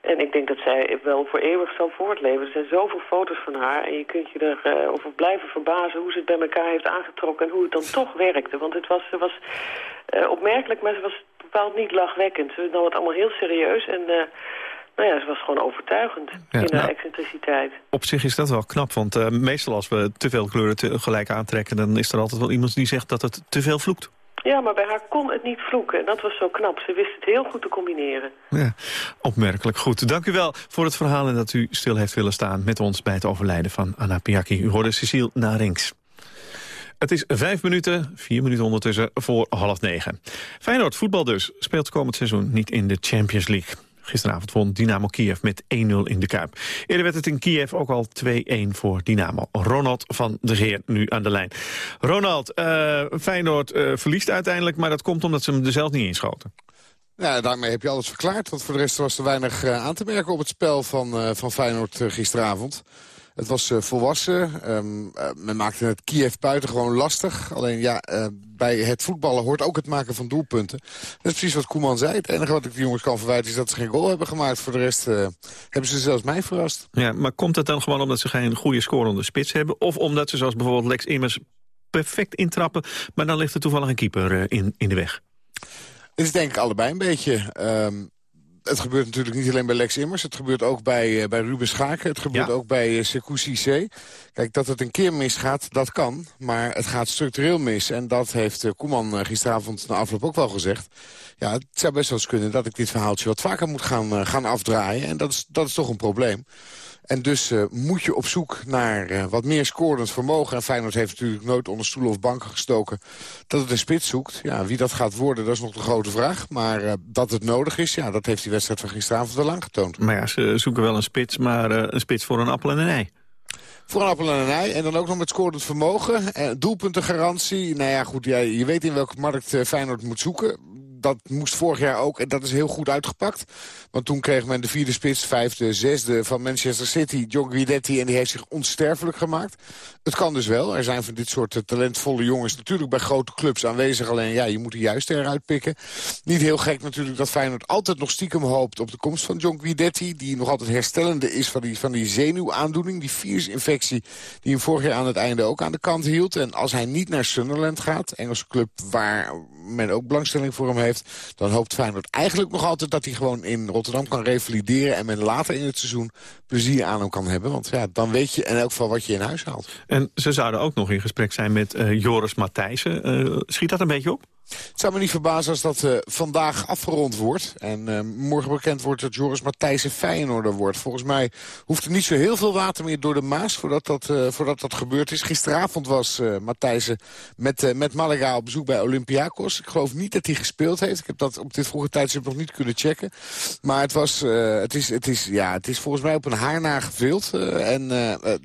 En ik denk dat zij wel voor eeuwig zal voortleven. Er zijn zoveel foto's van haar en je kunt je erover uh, blijven verbazen hoe ze het bij elkaar heeft aangetrokken en hoe het dan toch werkte. Want het was, was uh, opmerkelijk, maar ze was bepaald niet lachwekkend. Ze nam het allemaal heel serieus en uh, nou ja, ze was gewoon overtuigend in haar nou, excentriciteit. Op zich is dat wel knap, want meestal als we te veel kleuren tegelijk aantrekken... dan is er altijd wel iemand die zegt dat het te veel vloekt. Ja, maar bij haar kon het niet vloeken. En dat was zo knap. Ze wist het heel goed te combineren. Ja, opmerkelijk goed. Dank u wel voor het verhaal en dat u stil heeft willen staan met ons bij het overlijden van Anna Piaki. U hoorde Cecile Narings. Het is vijf minuten, vier minuten ondertussen, voor half negen. Feyenoord voetbal dus speelt komend seizoen niet in de Champions League. Gisteravond won Dynamo Kiev met 1-0 in de Kuip. Eerder werd het in Kiev ook al 2-1 voor Dynamo. Ronald van de Geer nu aan de lijn. Ronald, uh, Feyenoord uh, verliest uiteindelijk, maar dat komt omdat ze hem er zelf niet inschoten. Ja, daarmee heb je alles verklaard. Want voor de rest was er weinig uh, aan te merken op het spel van, van Feyenoord gisteravond. Het was uh, volwassen. Um, uh, men maakte het Kiev buitengewoon lastig. Alleen ja, uh, bij het voetballen hoort ook het maken van doelpunten. Dat is precies wat Koeman zei. Het enige wat ik de jongens kan verwijten is dat ze geen goal hebben gemaakt. Voor de rest hebben ze zelfs mij verrast. Ja, maar komt het dan gewoon omdat ze geen goede scorende spits hebben? Of omdat ze zoals bijvoorbeeld Lex Immers perfect intrappen... maar dan ligt er toevallig een keeper in, in de weg? Het is denk ik allebei een beetje. Um, het gebeurt natuurlijk niet alleen bij Lex Immers. Het gebeurt ook bij, uh, bij Ruben Schaken. Het gebeurt ja. ook bij uh, Sekou Kijk, dat het een keer misgaat, dat kan. Maar het gaat structureel mis. En dat heeft uh, Koeman gisteravond na afloop ook wel gezegd. Ja, het zou best wel eens kunnen dat ik dit verhaaltje wat vaker moet gaan, gaan afdraaien. En dat is, dat is toch een probleem. En dus uh, moet je op zoek naar uh, wat meer scorend vermogen. En Feyenoord heeft natuurlijk nooit onder stoelen of banken gestoken... dat het een spits zoekt. Ja, wie dat gaat worden, dat is nog de grote vraag. Maar uh, dat het nodig is, ja, dat heeft die wedstrijd van gisteravond al aangetoond. Maar ja, ze zoeken wel een spits, maar een spits voor een appel en een ei. Voor een appel en een ei. En dan ook nog met scorend vermogen. Eh, doelpuntengarantie. Nou ja, goed, ja, je weet in welke markt Feyenoord moet zoeken dat moest vorig jaar ook. En dat is heel goed uitgepakt. Want toen kreeg men de vierde spits, vijfde, zesde van Manchester City. John Guidetti en die heeft zich onsterfelijk gemaakt. Het kan dus wel. Er zijn van dit soort eh, talentvolle jongens natuurlijk bij grote clubs aanwezig. Alleen ja, je moet de juiste eruit pikken. Niet heel gek natuurlijk dat Feyenoord altijd nog stiekem hoopt op de komst van John Guidetti. Die nog altijd herstellende is van die, van die zenuwaandoening. Die virusinfectie die hem vorig jaar aan het einde ook aan de kant hield. En als hij niet naar Sunderland gaat, Engelse club waar men ook belangstelling voor hem heeft... dan hoopt Feyenoord eigenlijk nog altijd dat hij gewoon in Rotterdam kan revalideren... en men later in het seizoen plezier aan hem kan hebben. Want ja, dan weet je in elk geval wat je in huis haalt. En ze zouden ook nog in gesprek zijn met uh, Joris Matthijssen. Uh, schiet dat een beetje op? Het zou me niet verbazen als dat uh, vandaag afgerond wordt. En uh, morgen bekend wordt dat Joris Matthijssen Feyenoorder wordt. Volgens mij hoeft er niet zo heel veel water meer door de Maas voordat dat, uh, voordat dat gebeurd is. Gisteravond was Matthijssen met, met Malaga op bezoek bij Olympiakos. Ik geloof niet dat hij gespeeld heeft. Ik heb dat op dit vroege tijdstip nog niet kunnen checken. Maar het, was, het, is, het, is, ja, het is volgens mij op een haar na en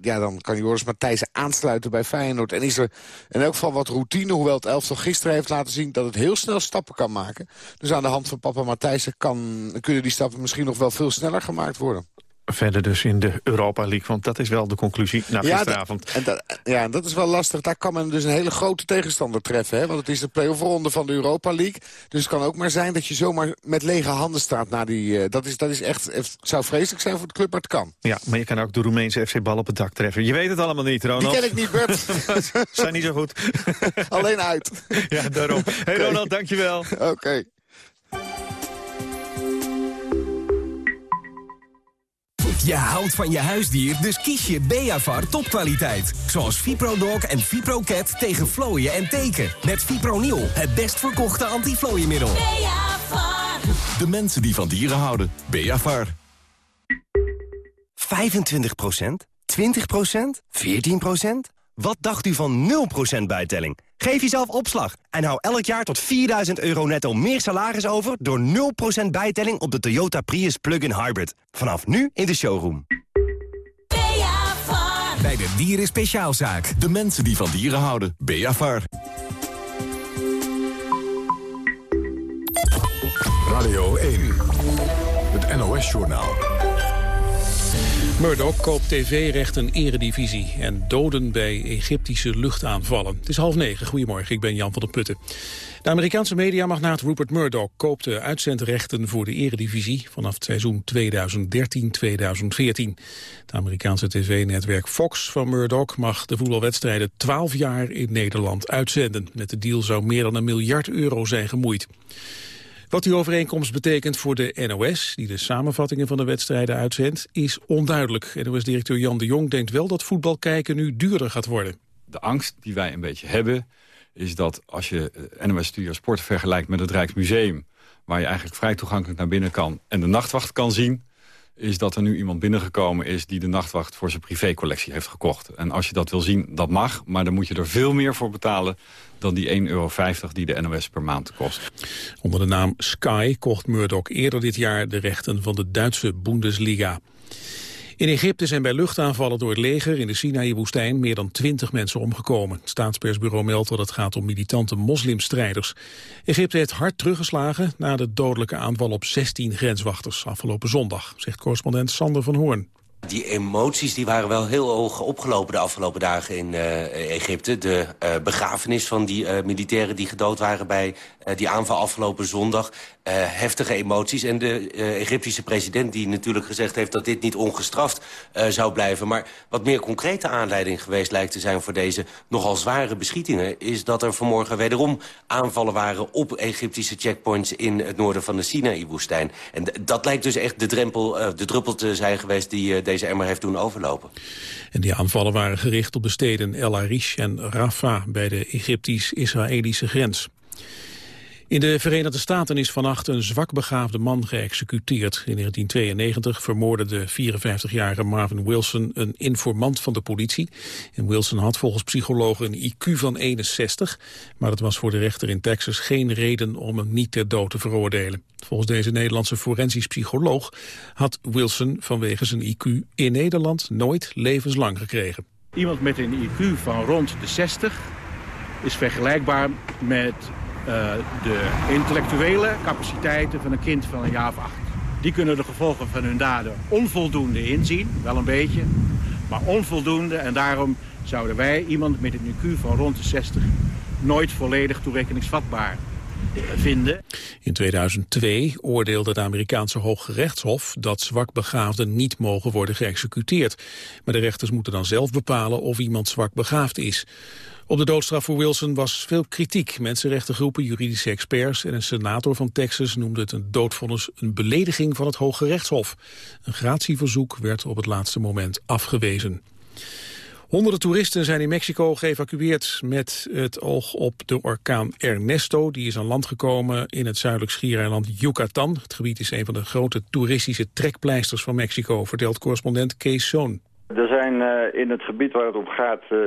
ja, dan kan Joris Matthijssen aansluiten bij Feyenoord. En is er in elk geval wat routine, hoewel het elftal gisteren heeft laten zien dat het heel snel stappen kan maken. Dus aan de hand van papa Matthijssen kan, kunnen die stappen misschien nog wel veel sneller gemaakt worden verder dus in de Europa League. Want dat is wel de conclusie na ja, gisteravond. En dat, ja, dat is wel lastig. Daar kan men dus een hele grote tegenstander treffen. Hè? Want het is de play-off ronde van de Europa League. Dus het kan ook maar zijn dat je zomaar met lege handen staat. Na die, uh, dat, is, dat is echt, het zou vreselijk zijn voor de club, maar het kan. Ja, maar je kan ook de Roemeense FC-bal op het dak treffen. Je weet het allemaal niet, Ronald. Die ken ik niet, Bert. zijn niet zo goed. Alleen uit. ja, daarom. Hey Ronald, dankjewel. Oké. Okay. Je houdt van je huisdier, dus kies je Beavar topkwaliteit. Zoals ViproDog en ViproCat tegen vlooien en teken. Met Fipronil, het best verkochte antiflooienmiddel. Beavar. De mensen die van dieren houden. Beavar. 25% 20% 14 Wat dacht u van 0% bijtelling? Geef jezelf opslag en hou elk jaar tot 4000 euro netto meer salaris over... door 0% bijtelling op de Toyota Prius Plug-in Hybrid. Vanaf nu in de showroom. Bij de Dieren Speciaalzaak. De mensen die van dieren houden. Beavar. Radio 1. Het NOS-journaal. Murdoch koopt tv-rechten eredivisie en doden bij Egyptische luchtaanvallen. Het is half negen. Goedemorgen, ik ben Jan van der Putten. De Amerikaanse mediamagnaat Rupert Murdoch koopt de uitzendrechten voor de eredivisie vanaf het seizoen 2013-2014. Het Amerikaanse tv-netwerk Fox van Murdoch mag de voetbalwedstrijden 12 jaar in Nederland uitzenden. Met de deal zou meer dan een miljard euro zijn gemoeid. Wat die overeenkomst betekent voor de NOS, die de samenvattingen van de wedstrijden uitzendt, is onduidelijk. NOS-directeur Jan de Jong denkt wel dat voetbal kijken nu duurder gaat worden. De angst die wij een beetje hebben, is dat als je NOS Studio Sport vergelijkt met het Rijksmuseum, waar je eigenlijk vrij toegankelijk naar binnen kan en de nachtwacht kan zien, is dat er nu iemand binnengekomen is... die de nachtwacht voor zijn privécollectie heeft gekocht. En als je dat wil zien, dat mag. Maar dan moet je er veel meer voor betalen dan die 1,50 euro die de NOS per maand kost. Onder de naam Sky kocht Murdoch eerder dit jaar de rechten van de Duitse Bundesliga. In Egypte zijn bij luchtaanvallen door het leger in de Sinaï-woestijn meer dan twintig mensen omgekomen. Het staatspersbureau meldt dat het gaat om militante moslimstrijders. Egypte heeft hard teruggeslagen na de dodelijke aanval op 16 grenswachters afgelopen zondag, zegt correspondent Sander van Hoorn. Die emoties die waren wel heel hoog opgelopen de afgelopen dagen in uh, Egypte. De uh, begrafenis van die uh, militairen die gedood waren bij die aanval afgelopen zondag. Heftige emoties. En de Egyptische president die natuurlijk gezegd heeft dat dit niet ongestraft zou blijven. Maar wat meer concrete aanleiding geweest lijkt te zijn voor deze nogal zware beschietingen... is dat er vanmorgen wederom aanvallen waren op Egyptische checkpoints in het noorden van de Sinaï-woestijn. En dat lijkt dus echt de, drempel, de druppel te zijn geweest die deze emmer heeft doen overlopen. En die aanvallen waren gericht op de steden El Arish en Rafah bij de Egyptisch-Israëlische grens. In de Verenigde Staten is vannacht een zwakbegaafde man geëxecuteerd. In 1992 vermoordde de 54-jarige Marvin Wilson een informant van de politie. En Wilson had volgens psychologen een IQ van 61, maar dat was voor de rechter in Texas geen reden om hem niet ter dood te veroordelen. Volgens deze Nederlandse forensisch psycholoog had Wilson vanwege zijn IQ in Nederland nooit levenslang gekregen. Iemand met een IQ van rond de 60 is vergelijkbaar met de intellectuele capaciteiten van een kind van een jaar of acht. Die kunnen de gevolgen van hun daden onvoldoende inzien, wel een beetje, maar onvoldoende. En daarom zouden wij iemand met een IQ van rond de 60 nooit volledig toerekeningsvatbaar vinden. In 2002 oordeelde het Amerikaanse Hoge Rechtshof dat zwakbegaafden niet mogen worden geëxecuteerd. Maar de rechters moeten dan zelf bepalen of iemand zwakbegaafd is. Op de doodstraf voor Wilson was veel kritiek. Mensenrechtengroepen, juridische experts en een senator van Texas noemden het een doodvonnis een belediging van het Hoge Rechtshof. Een gratieverzoek werd op het laatste moment afgewezen. Honderden toeristen zijn in Mexico geëvacueerd met het oog op de orkaan Ernesto. Die is aan land gekomen in het zuidelijk schiereiland Yucatan. Het gebied is een van de grote toeristische trekpleisters van Mexico, vertelt correspondent Kees Zoon. Er zijn uh, in het gebied waar het om gaat, uh,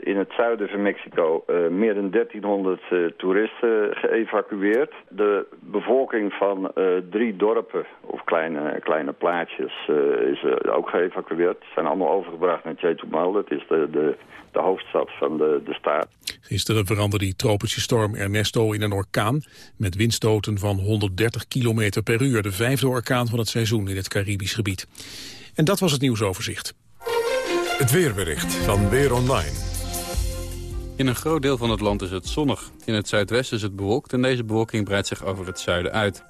in het zuiden van Mexico, meer dan 1300 toeristen geëvacueerd. De bevolking van drie dorpen, of kleine, kleine plaatsjes, is ook geëvacueerd. Ze zijn allemaal overgebracht naar Chetumal, dat is de, de, de hoofdstad van de, de staat. Gisteren veranderde die tropische storm Ernesto in een orkaan met windstoten van 130 km per uur. De vijfde orkaan van het seizoen in het Caribisch gebied. En dat was het nieuwsoverzicht. Het weerbericht van Weer Online. In een groot deel van het land is het zonnig. In het zuidwesten is het bewolkt en deze bewolking breidt zich over het zuiden uit.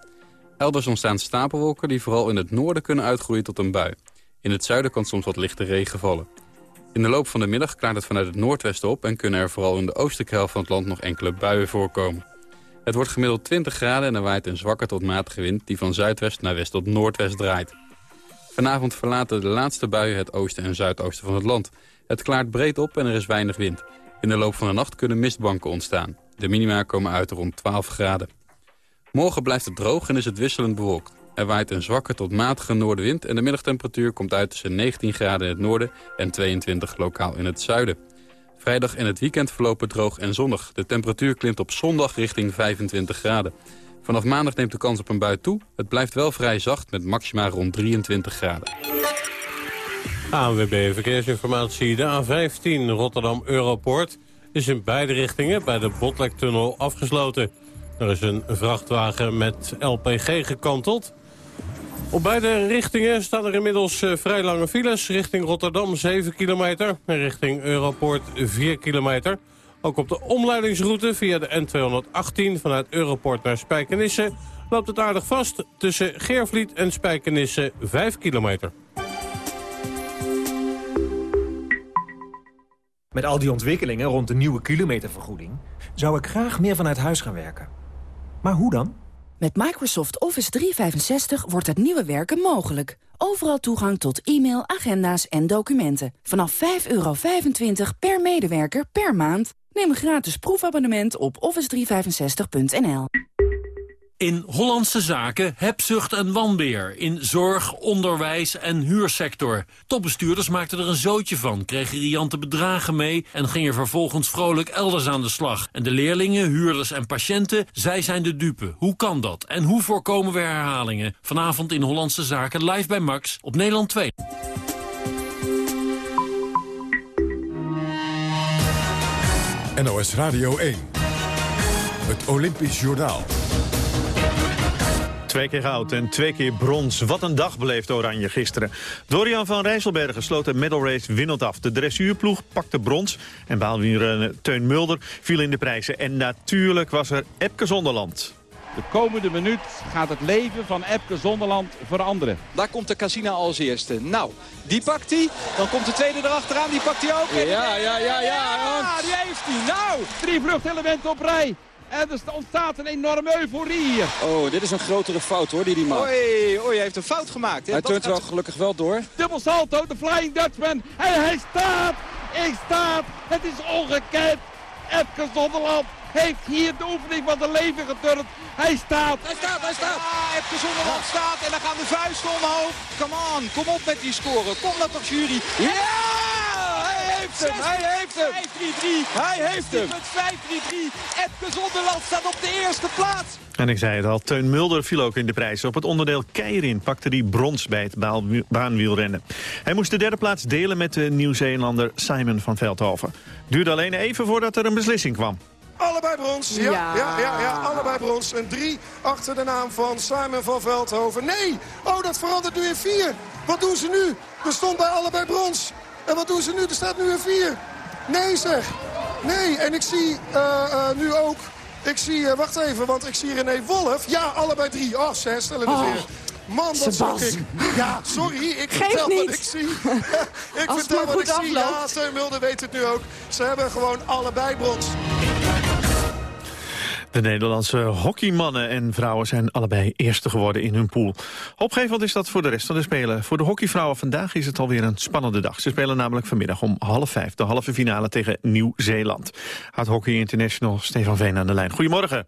Elders ontstaan stapelwolken die vooral in het noorden kunnen uitgroeien tot een bui. In het zuiden kan soms wat lichte regen vallen. In de loop van de middag klaart het vanuit het noordwesten op... en kunnen er vooral in de oostelijke helft van het land nog enkele buien voorkomen. Het wordt gemiddeld 20 graden en er waait een zwakke tot matige wind... die van zuidwest naar west tot noordwest draait. Vanavond verlaten de laatste buien het oosten en zuidoosten van het land. Het klaart breed op en er is weinig wind. In de loop van de nacht kunnen mistbanken ontstaan. De minima komen uit rond 12 graden. Morgen blijft het droog en is het wisselend bewolkt. Er waait een zwakke tot matige noordenwind en de middagtemperatuur komt uit tussen 19 graden in het noorden en 22 lokaal in het zuiden. Vrijdag en het weekend verlopen droog en zonnig. De temperatuur klimt op zondag richting 25 graden. Vanaf maandag neemt de kans op een bui toe. Het blijft wel vrij zacht met maxima rond 23 graden. ANWB Verkeersinformatie. De A15 Rotterdam-Europoort is in beide richtingen bij de Botlektunnel afgesloten. Er is een vrachtwagen met LPG gekanteld. Op beide richtingen staan er inmiddels eh, vrij lange files. Richting Rotterdam 7 kilometer en richting Europoort 4 kilometer. Ook op de omleidingsroute via de N218 vanuit Europoort naar Spijkenisse... loopt het aardig vast tussen Geervliet en Spijkenisse 5 kilometer. Met al die ontwikkelingen rond de nieuwe kilometervergoeding... zou ik graag meer vanuit huis gaan werken. Maar hoe dan? Met Microsoft Office 365 wordt het nieuwe werken mogelijk. Overal toegang tot e-mail, agenda's en documenten. Vanaf 5,25 per medewerker per maand. Neem een gratis proefabonnement op office365.nl. In Hollandse zaken hebzucht en wanbeer. In zorg, onderwijs en huursector. Topbestuurders maakten er een zootje van, kregen riante bedragen mee... en gingen vervolgens vrolijk elders aan de slag. En de leerlingen, huurders en patiënten, zij zijn de dupe. Hoe kan dat? En hoe voorkomen we herhalingen? Vanavond in Hollandse zaken live bij Max op Nederland 2. NOS Radio 1. Het Olympisch Journaal. Twee keer goud en twee keer brons. Wat een dag beleefde Oranje gisteren. Dorian van Rijsselbergen sloot de medal race winnend af. De dressuurploeg pakte brons en baalwielrenner Teun Mulder viel in de prijzen. En natuurlijk was er Epke Zonderland. De komende minuut gaat het leven van Epke Zonderland veranderen. Daar komt de Casina als eerste. Nou, die pakt hij. Dan komt de tweede erachteraan, die pakt hij ook. Ja, ja, ja, ja. Ja, die heeft hij. Nou! Drie vluchtelementen op rij. En er ontstaat een enorme euforie hier. Oh, dit is een grotere fout hoor, die die maakt. Oei, oei, hij heeft een fout gemaakt. Hij Wat turnt wel gelukkig wel door. Dubbel salto, de Flying Dutchman. En hij staat. Ik staat. Het is ongekend. Epke Zonderland heeft hier de oefening van zijn leven geturnd. Hij staat. Hij staat, hij staat. Ja, Epke Zonderland staat en dan gaan de vuisten omhoog. Come on, kom op met die score. Kom dat toch, jury. Ja! Hij heeft hem, hij heeft hem. 5-3-3. Hij heeft hem. Met 5-3-3. Epke Zonderland staat op de eerste plaats. En ik zei het al, Teun Mulder viel ook in de prijzen. Op het onderdeel keirin pakte hij brons bij het baanwielrennen. Hij moest de derde plaats delen met de Nieuw-Zeelander Simon van Veldhoven. Duurde alleen even voordat er een beslissing kwam. Allebei brons. Ja, ja, ja, ja, allebei brons. Een drie achter de naam van Simon van Veldhoven. Nee! Oh, dat verandert nu in vier. Wat doen ze nu? Er stond bij allebei brons. En wat doen ze nu? Er staat nu een vier. Nee zeg. Nee, en ik zie eh, eh, nu ook... Ik zie, eh, wacht even, want ik zie René Wolf. Ja, allebei drie. Oh, ze herstellen het Oh, weer. Man, wat schrok Sebas. ik. Ja, sorry, ik vertel wat ik zie. ik vertel wat ik zie. Ja. Steun Mulder weet het nu ook. Ze hebben gewoon allebei brons. De Nederlandse hockeymannen en vrouwen zijn allebei eerste geworden in hun pool. Opgevend is dat voor de rest van de Spelen. Voor de hockeyvrouwen vandaag is het alweer een spannende dag. Ze spelen namelijk vanmiddag om half vijf de halve finale tegen Nieuw-Zeeland. Hockey International Stefan Veen aan de lijn. Goedemorgen.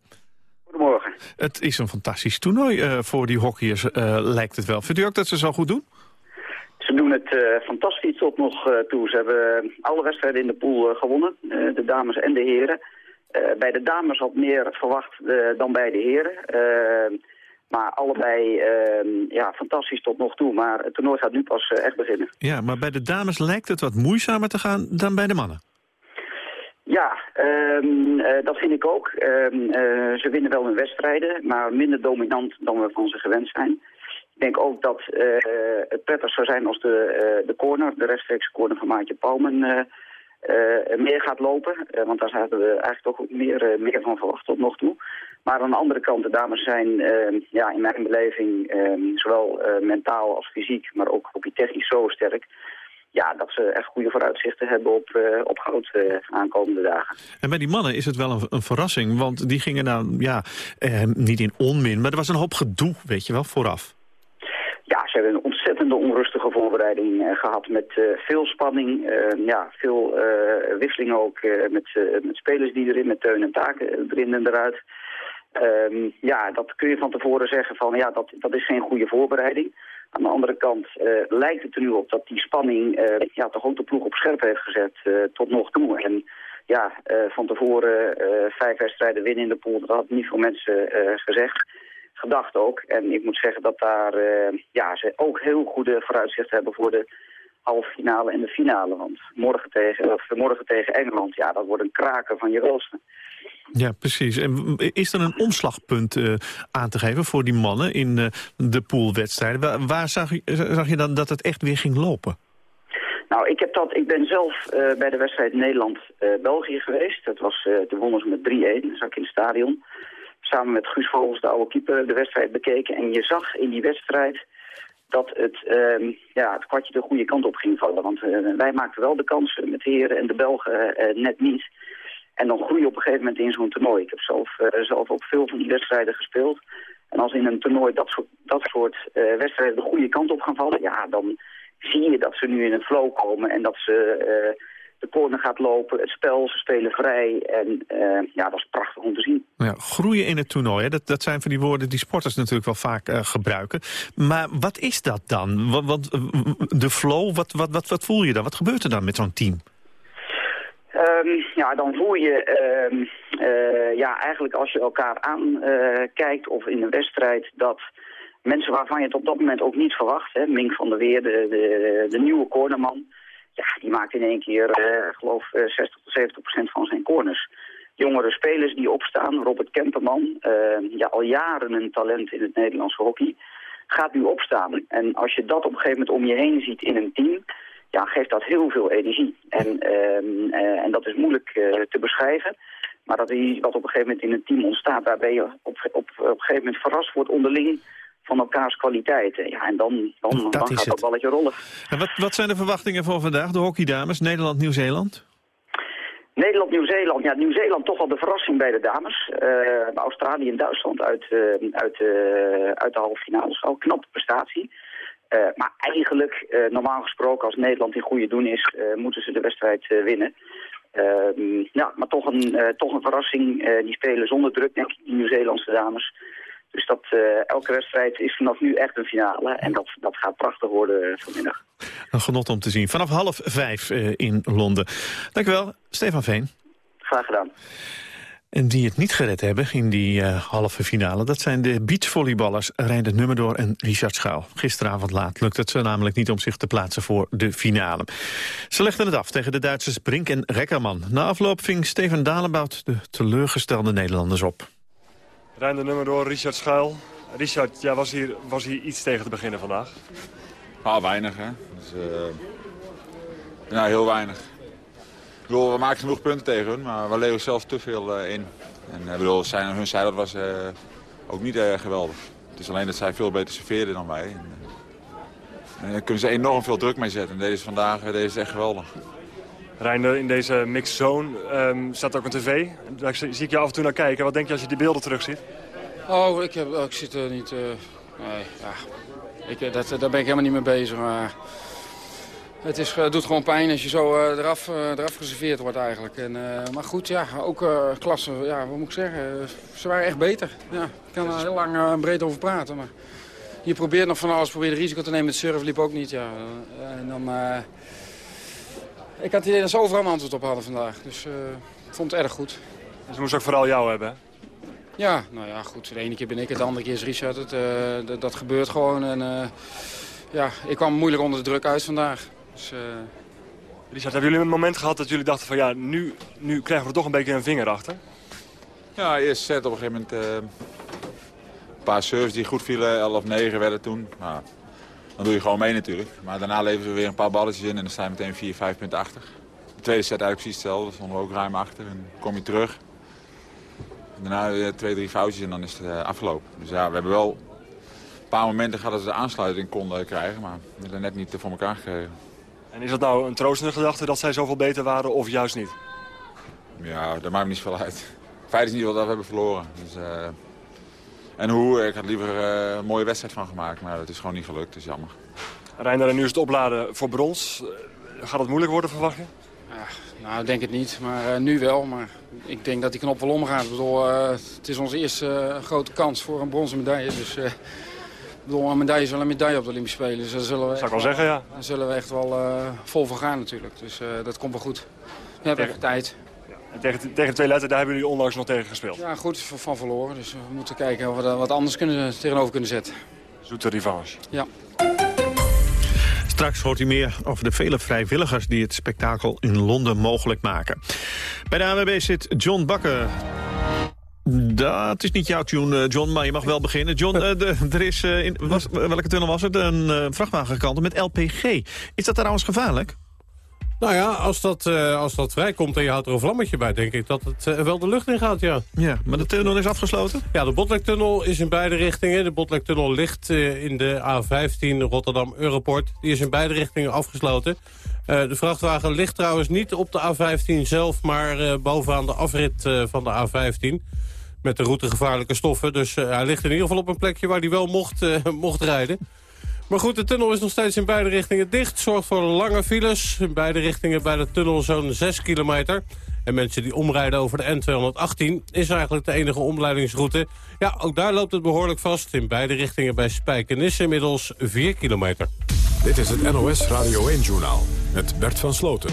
Goedemorgen. Het is een fantastisch toernooi eh, voor die hockeyers, eh, lijkt het wel. Vindt u ook dat ze zo goed doen? Ze doen het eh, fantastisch tot nog toe. Ze hebben alle wedstrijden in de pool gewonnen, de dames en de heren. Eh, bij de dames had meer verwacht eh, dan bij de heren. Eh, maar allebei eh, ja, fantastisch tot nog toe. Maar het toernooi gaat nu pas eh, echt beginnen. Ja, maar bij de dames lijkt het wat moeizamer te gaan dan bij de mannen. Ja, ehm, eh, dat vind ik ook. Ehm, ze winnen wel hun wedstrijden, maar minder dominant dan we van ze gewend zijn. Ik denk ook dat het prettig zou zijn als de, de corner, de rechtstreeks corner van Maatje Palmen, meer gaat lopen. Eh, want daar hadden we eigenlijk toch meer, eh, meer van verwacht tot nog toe. Maar aan de andere kant, de dames zijn eh, ja, in mijn beleving eh, zowel eh, mentaal als fysiek, maar ook technisch zo sterk ja, dat ze echt goede vooruitzichten hebben op, eh, op goud eh, aankomende dagen. En bij die mannen is het wel een, een verrassing, want die gingen nou, ja, eh, niet in onmin, maar er was een hoop gedoe, weet je wel, vooraf. Ja, ze hebben een ontzettende onrustige voorbereiding eh, gehad met eh, veel spanning. eh, ja, veel wisseling ook met, met spelers die erin, met teun en taken erin en eruit. Ehm, ja, dat kun je van tevoren zeggen van ja, dat, dat is geen goede voorbereiding. Aan de andere kant lijkt het er nu op dat die spanning ja, toch ook de ploeg op scherp heeft gezet tot nog toe. En ja, van tevoren vijf wedstrijden winnen in de pool, dat hadden niet veel mensen gezegd gedacht ook. En ik moet zeggen dat daar ja, ze ook heel goede vooruitzichten hebben voor de halve finale en de finale. Want morgen tegen, of morgen tegen Engeland, ja, dat wordt een kraken van je welste. Ja, precies. En is er een omslagpunt uh, aan te geven voor die mannen in uh, de poolwedstrijden? Waar, waar zag, je, zag je dan dat het echt weer ging lopen? Nou, ik, heb dat, ik ben zelf uh, bij de wedstrijd Nederland-België geweest. Dat was, de wonnen met 3-1, zag ik in het stadion. Samen met Guus Vogels, de oude keeper, de wedstrijd bekeken. En je zag in die wedstrijd dat het, uh, ja, het kwartje de goede kant op ging vallen. Want uh, wij maakten wel de kansen met de heren en de Belgen uh, net niet. En dan groei op een gegeven moment in zo'n toernooi. Ik heb zelf, zelf ook veel van die wedstrijden gespeeld. En als in een toernooi dat soort, dat soort wedstrijden de goede kant op gaan vallen... ja, dan zie je dat ze nu in een flow komen en dat ze de corner gaat lopen, het spel, ze spelen vrij. En uh, ja, dat is prachtig om te zien. Ja, groeien in het toernooi, hè? Dat, dat zijn van die woorden die sporters natuurlijk wel vaak uh, gebruiken. Maar wat is dat dan? Want de flow, wat, wat, wat, wat voel je dan? Wat gebeurt er dan met zo'n team? Um, ja, dan voel je, uh, uh, ja, eigenlijk als je elkaar aankijkt of in een wedstrijd, dat mensen waarvan je het op dat moment ook niet verwacht, hè, Mink van der Weer, de, de, de nieuwe cornerman, ja, die maakt in één keer, uh, geloof 60 tot 70 procent van zijn corners. Jongere spelers die opstaan, Robert Kemperman, uh, ja, al jaren een talent in het Nederlandse hockey, gaat nu opstaan. En als je dat op een gegeven moment om je heen ziet in een team, ja, geeft dat heel veel energie. En, uh, en dat is moeilijk te beschrijven. Maar dat is wat op een gegeven moment in een team ontstaat, waarbij je op, op, op een gegeven moment verrast wordt onderling van elkaars kwaliteiten. Ja, en dan, dan, dan gaat dat balletje rollen. En wat, wat zijn de verwachtingen voor vandaag, de hockeydames? Nederland, Nieuw-Zeeland? Nederland, Nieuw-Zeeland. Ja, Nieuw-Zeeland toch wel de verrassing bij de dames. Uh, Australië en Duitsland uit, uh, uit, uh, uit de halve finale. Al knappe prestatie. maar eigenlijk, normaal gesproken, als Nederland in goede doen is, moeten ze de wedstrijd winnen. Ehm, ja, maar toch een, toch een verrassing. die spelen zonder druk, denk ik, die Nieuw-Zeelandse dames. Dus dat, uh, elke wedstrijd is vanaf nu echt een finale. En dat, dat gaat prachtig worden vanmiddag. Een genot om te zien. Vanaf half vijf uh, in Londen. Dank u wel, Stefan Veen. Graag gedaan. En die het niet gered hebben in die uh, halve finale... dat zijn de beachvolleyballers Reinder Nummerdoor en Richard Schuil. Gisteravond laat lukt het ze namelijk niet om zich te plaatsen voor de finale. Ze legden het af tegen de Duitsers Brink en Rekkerman. Na afloop ving Steven Dalenbout de teleurgestelde Nederlanders op. Rijn nummer door, Richard Schuil. Richard, ja, was, hier, was hier iets tegen te beginnen vandaag? Ah, weinig, hè. Dus, nou, heel weinig. We maken genoeg punten tegen hun, maar we leveren zelf te veel uh, in. En ik bedoel, zijn, hun zijde was uh, ook niet geweldig. Het is alleen dat zij veel beter serveerden dan wij. En, en daar kunnen ze enorm veel druk mee zetten. En deze vandaag deze is echt geweldig. Reiner, in deze mixed zone um, staat ook een tv. Daar zie ik je af en toe naar kijken. Wat denk je als je die beelden terugziet? Oh, ik, heb, ik zit er niet... Uh, nee, ja. ik, dat, daar ben ik helemaal niet mee bezig. Maar het, is, het doet gewoon pijn als je zo eraf, uh, eraf geserveerd wordt eigenlijk. En, maar goed, ja, ook klasse, ja, wat moet ik zeggen? Ze waren echt beter. Ja, ik kan er heel lang breed over praten. Maar je probeert nog van alles, probeert risico te nemen. Het surf liep ook niet, ja. En dan... Ik had het idee dat ze overal een antwoord op hadden vandaag. Dus uh, ik vond het erg goed. En ze moesten ook vooral jou hebben, hè? Ja, nou ja, goed. De ene keer ben ik het, de andere keer is Richard het. Uh, dat, dat, gebeurt gewoon. En uh, ja, ik kwam moeilijk onder de druk uit vandaag. Dus, Richard, hebben jullie een moment gehad dat jullie dachten van ja, nu, nu krijgen we toch een beetje een vinger achter? Ja, eerst set op een gegeven moment een paar serves die goed vielen. 11 9 werden toen. Nou, dan doe je gewoon mee natuurlijk. Maar daarna leveren we weer een paar balletjes in en dan sta je meteen 4, 5 punten achter. De tweede set eigenlijk precies hetzelfde. Stonden we ook ruim achter en kom je terug. Daarna weer twee, drie foutjes en dan is het uh, afgelopen. Dus ja, we hebben wel een paar momenten gehad dat ze de aansluiting konden krijgen. Maar we hebben net niet voor elkaar gekregen. En is dat nou een troostende gedachte dat zij zoveel beter waren of juist niet? Ja, dat maakt me niet zoveel uit. Feit is niet dat we hebben verloren. Dus, uh, en hoe, ik had liever uh, een mooie wedstrijd van gemaakt, maar het is gewoon niet gelukt, dat is jammer. Reiner, en nu is het opladen voor brons. Gaat het moeilijk worden, verwacht je? Nou, ik denk het niet, maar uh, nu wel. Maar ik denk dat die knop wel omgaat. Ik bedoel, uh, het is onze eerste grote kans voor een bronzen medaille. Dus bedoel, een medaille is wel een medaille op de Olympische Spelen. Dus daar zullen we Zou ik echt wel zeggen, ja. Daar zullen we echt wel eh, vol voor gaan natuurlijk. Dus eh, dat komt wel goed. We hebben echt tijd. En tegen, tegen de twee letters, daar hebben jullie onlangs nog tegen gespeeld. Ja, goed, van, verloren. Dus we moeten kijken of we daar wat anders kunnen, tegenover kunnen zetten. Zoete revanche. Ja. Straks hoort u meer over de vele vrijwilligers die het spektakel in Londen mogelijk maken. Bij de AWB zit John Bakker. Dat is niet jouw tune, eh, John, maar je mag wel beginnen. John, eh, er is, eh, in, was, welke tunnel was het? Een eh, vrachtwagen met LPG. Is dat trouwens gevaarlijk? Nou ja, als dat, eh, als dat vrijkomt en je houdt er een vlammetje bij... denk ik dat het eh, wel de lucht in gaat, ja. Ja, maar de tunnel is afgesloten? Ja, de Botlektunnel is in beide richtingen. De Botlektunnel ligt eh, in de A15 Rotterdam-Europort. Die is in beide richtingen afgesloten. De vrachtwagen ligt trouwens niet op de A15 zelf... maar bovenaan de afrit van de A15 met de route gevaarlijke stoffen. Dus hij ligt in ieder geval op een plekje waar hij wel mocht, mocht rijden. Maar goed, de tunnel is nog steeds in beide richtingen dicht. Zorgt voor lange files. In beide richtingen bij de tunnel zo'n 6 kilometer. En mensen die omrijden over de N218 is eigenlijk de enige omleidingsroute. Ja, ook daar loopt het behoorlijk vast. In beide richtingen bij Spijkenisse inmiddels 4 kilometer. Dit is het NOS Radio 1-journaal met Bert van Sloten.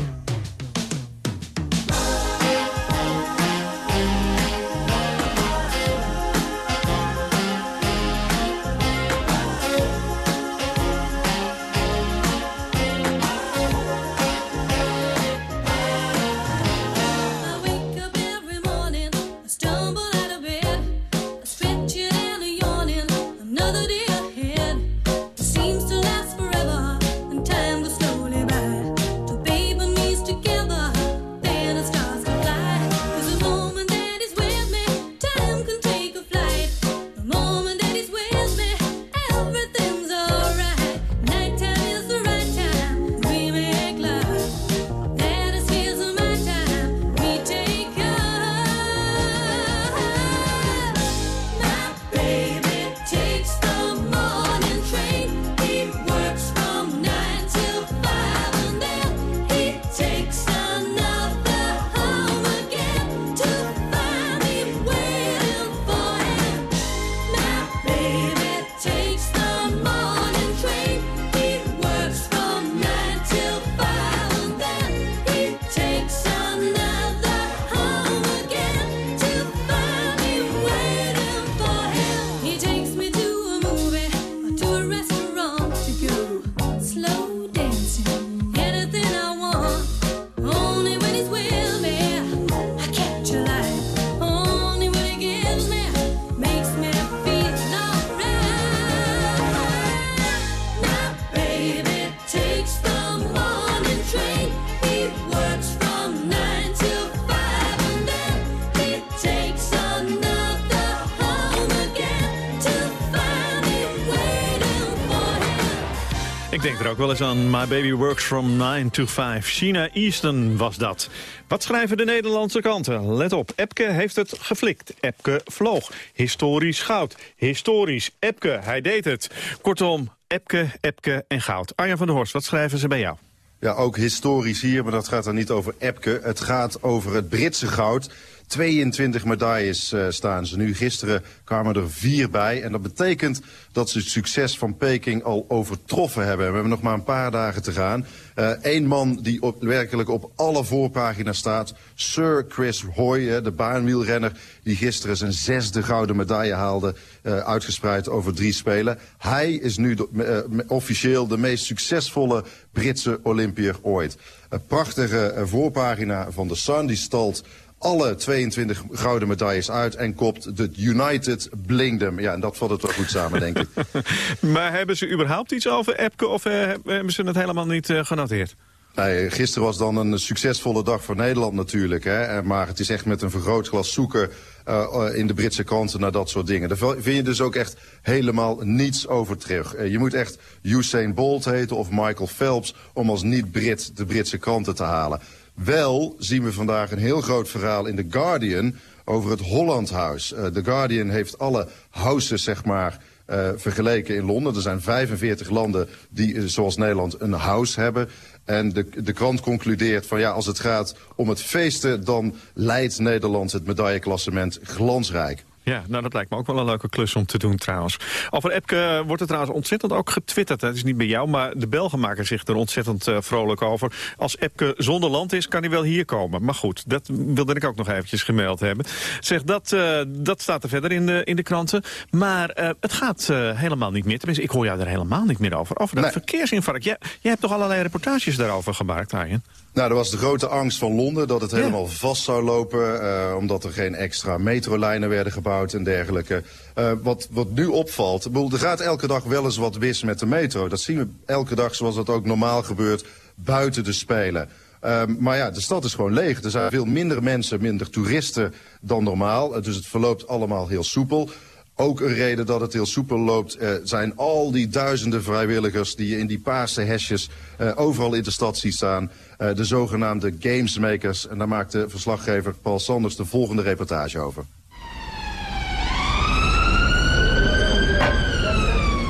Er ook wel eens aan. My baby works from 9 to 5. China Easton was dat. Wat schrijven de Nederlandse kranten? Let op, Epke heeft het geflikt. Epke vloog. Historisch goud. Historisch. Epke, hij deed het. Kortom, Epke, Epke en goud. Arjan van der Horst, wat schrijven ze bij jou? Ja, ook historisch hier, maar dat gaat dan niet over Epke. Het gaat over het Britse goud. 22 medailles eh, staan ze nu. Gisteren kwamen er vier bij. En dat betekent dat ze het succes van Peking al overtroffen hebben. We hebben nog maar een paar dagen te gaan. Eén man die werkelijk op alle voorpagina's staat. Sir Chris Hoy, de baanwielrenner... die gisteren zijn zesde gouden medaille haalde... eh, uitgespreid over drie spelen. Hij is nu eh, officieel de meest succesvolle Britse Olympiër ooit. Een prachtige eh, voorpagina van de Sun, die stalt alle 22 gouden medailles uit en kopt de United Blingdom. Ja, en dat valt het wel goed samen, denk ik. Maar hebben ze überhaupt iets over Epke of eh, hebben ze het helemaal niet eh, genoteerd? Nee, gisteren was dan een succesvolle dag voor Nederland natuurlijk. Hè? Eh, Maar het is echt met een vergrootglas zoeken in de Britse kranten naar dat soort dingen. Daar vind je dus ook echt helemaal niets over terug. Je moet echt Usain Bolt heten of Michael Phelps... om als niet-Brit de Britse kranten te halen. Wel zien we vandaag een heel groot verhaal in The Guardian over het Hollandhuis. Eh The Guardian heeft alle houses, zeg maar... eh, vergeleken in Londen. Er zijn 45 landen die, eh, zoals Nederland, een house hebben. En de, de krant concludeert van ja, als het gaat om het feesten... dan leidt Nederland het medailleklassement glansrijk. Ja, nou dat lijkt me ook wel een leuke klus om te doen trouwens. Over Epke wordt er trouwens ontzettend ook getwitterd. Het is niet bij jou, maar de Belgen maken zich er ontzettend eh, vrolijk over. Als Epke zonder land is, kan hij wel hier komen. Maar goed, dat wilde ik ook nog eventjes gemeld hebben. Zeg, dat, eh, dat staat er verder in de, in de kranten. Maar eh, het gaat eh, helemaal niet meer. Tenminste, ik hoor jou er helemaal niet meer over. Over dat Nee. verkeersinfarct. Jij, jij hebt toch allerlei reportages daarover gemaakt, Arjen? Nou, er was de grote angst van Londen dat het helemaal vast zou lopen... eh, omdat er geen extra metrolijnen werden gebouwd en dergelijke. Eh, wat, wat nu opvalt, bedoel, er gaat elke dag wel eens wat mis met de metro. Dat zien we elke dag zoals dat ook normaal gebeurt buiten de Spelen. Ehm, maar ja, de stad is gewoon leeg. Er zijn veel minder mensen, minder toeristen dan normaal. Eh, dus het verloopt allemaal heel soepel. Ook een reden dat het heel soepel loopt eh, zijn al die duizenden vrijwilligers die je in die paarse hesjes eh, overal in de stad ziet staan. Eh, de zogenaamde gamesmakers. En daar maakt de verslaggever Paul Sanders de volgende reportage over.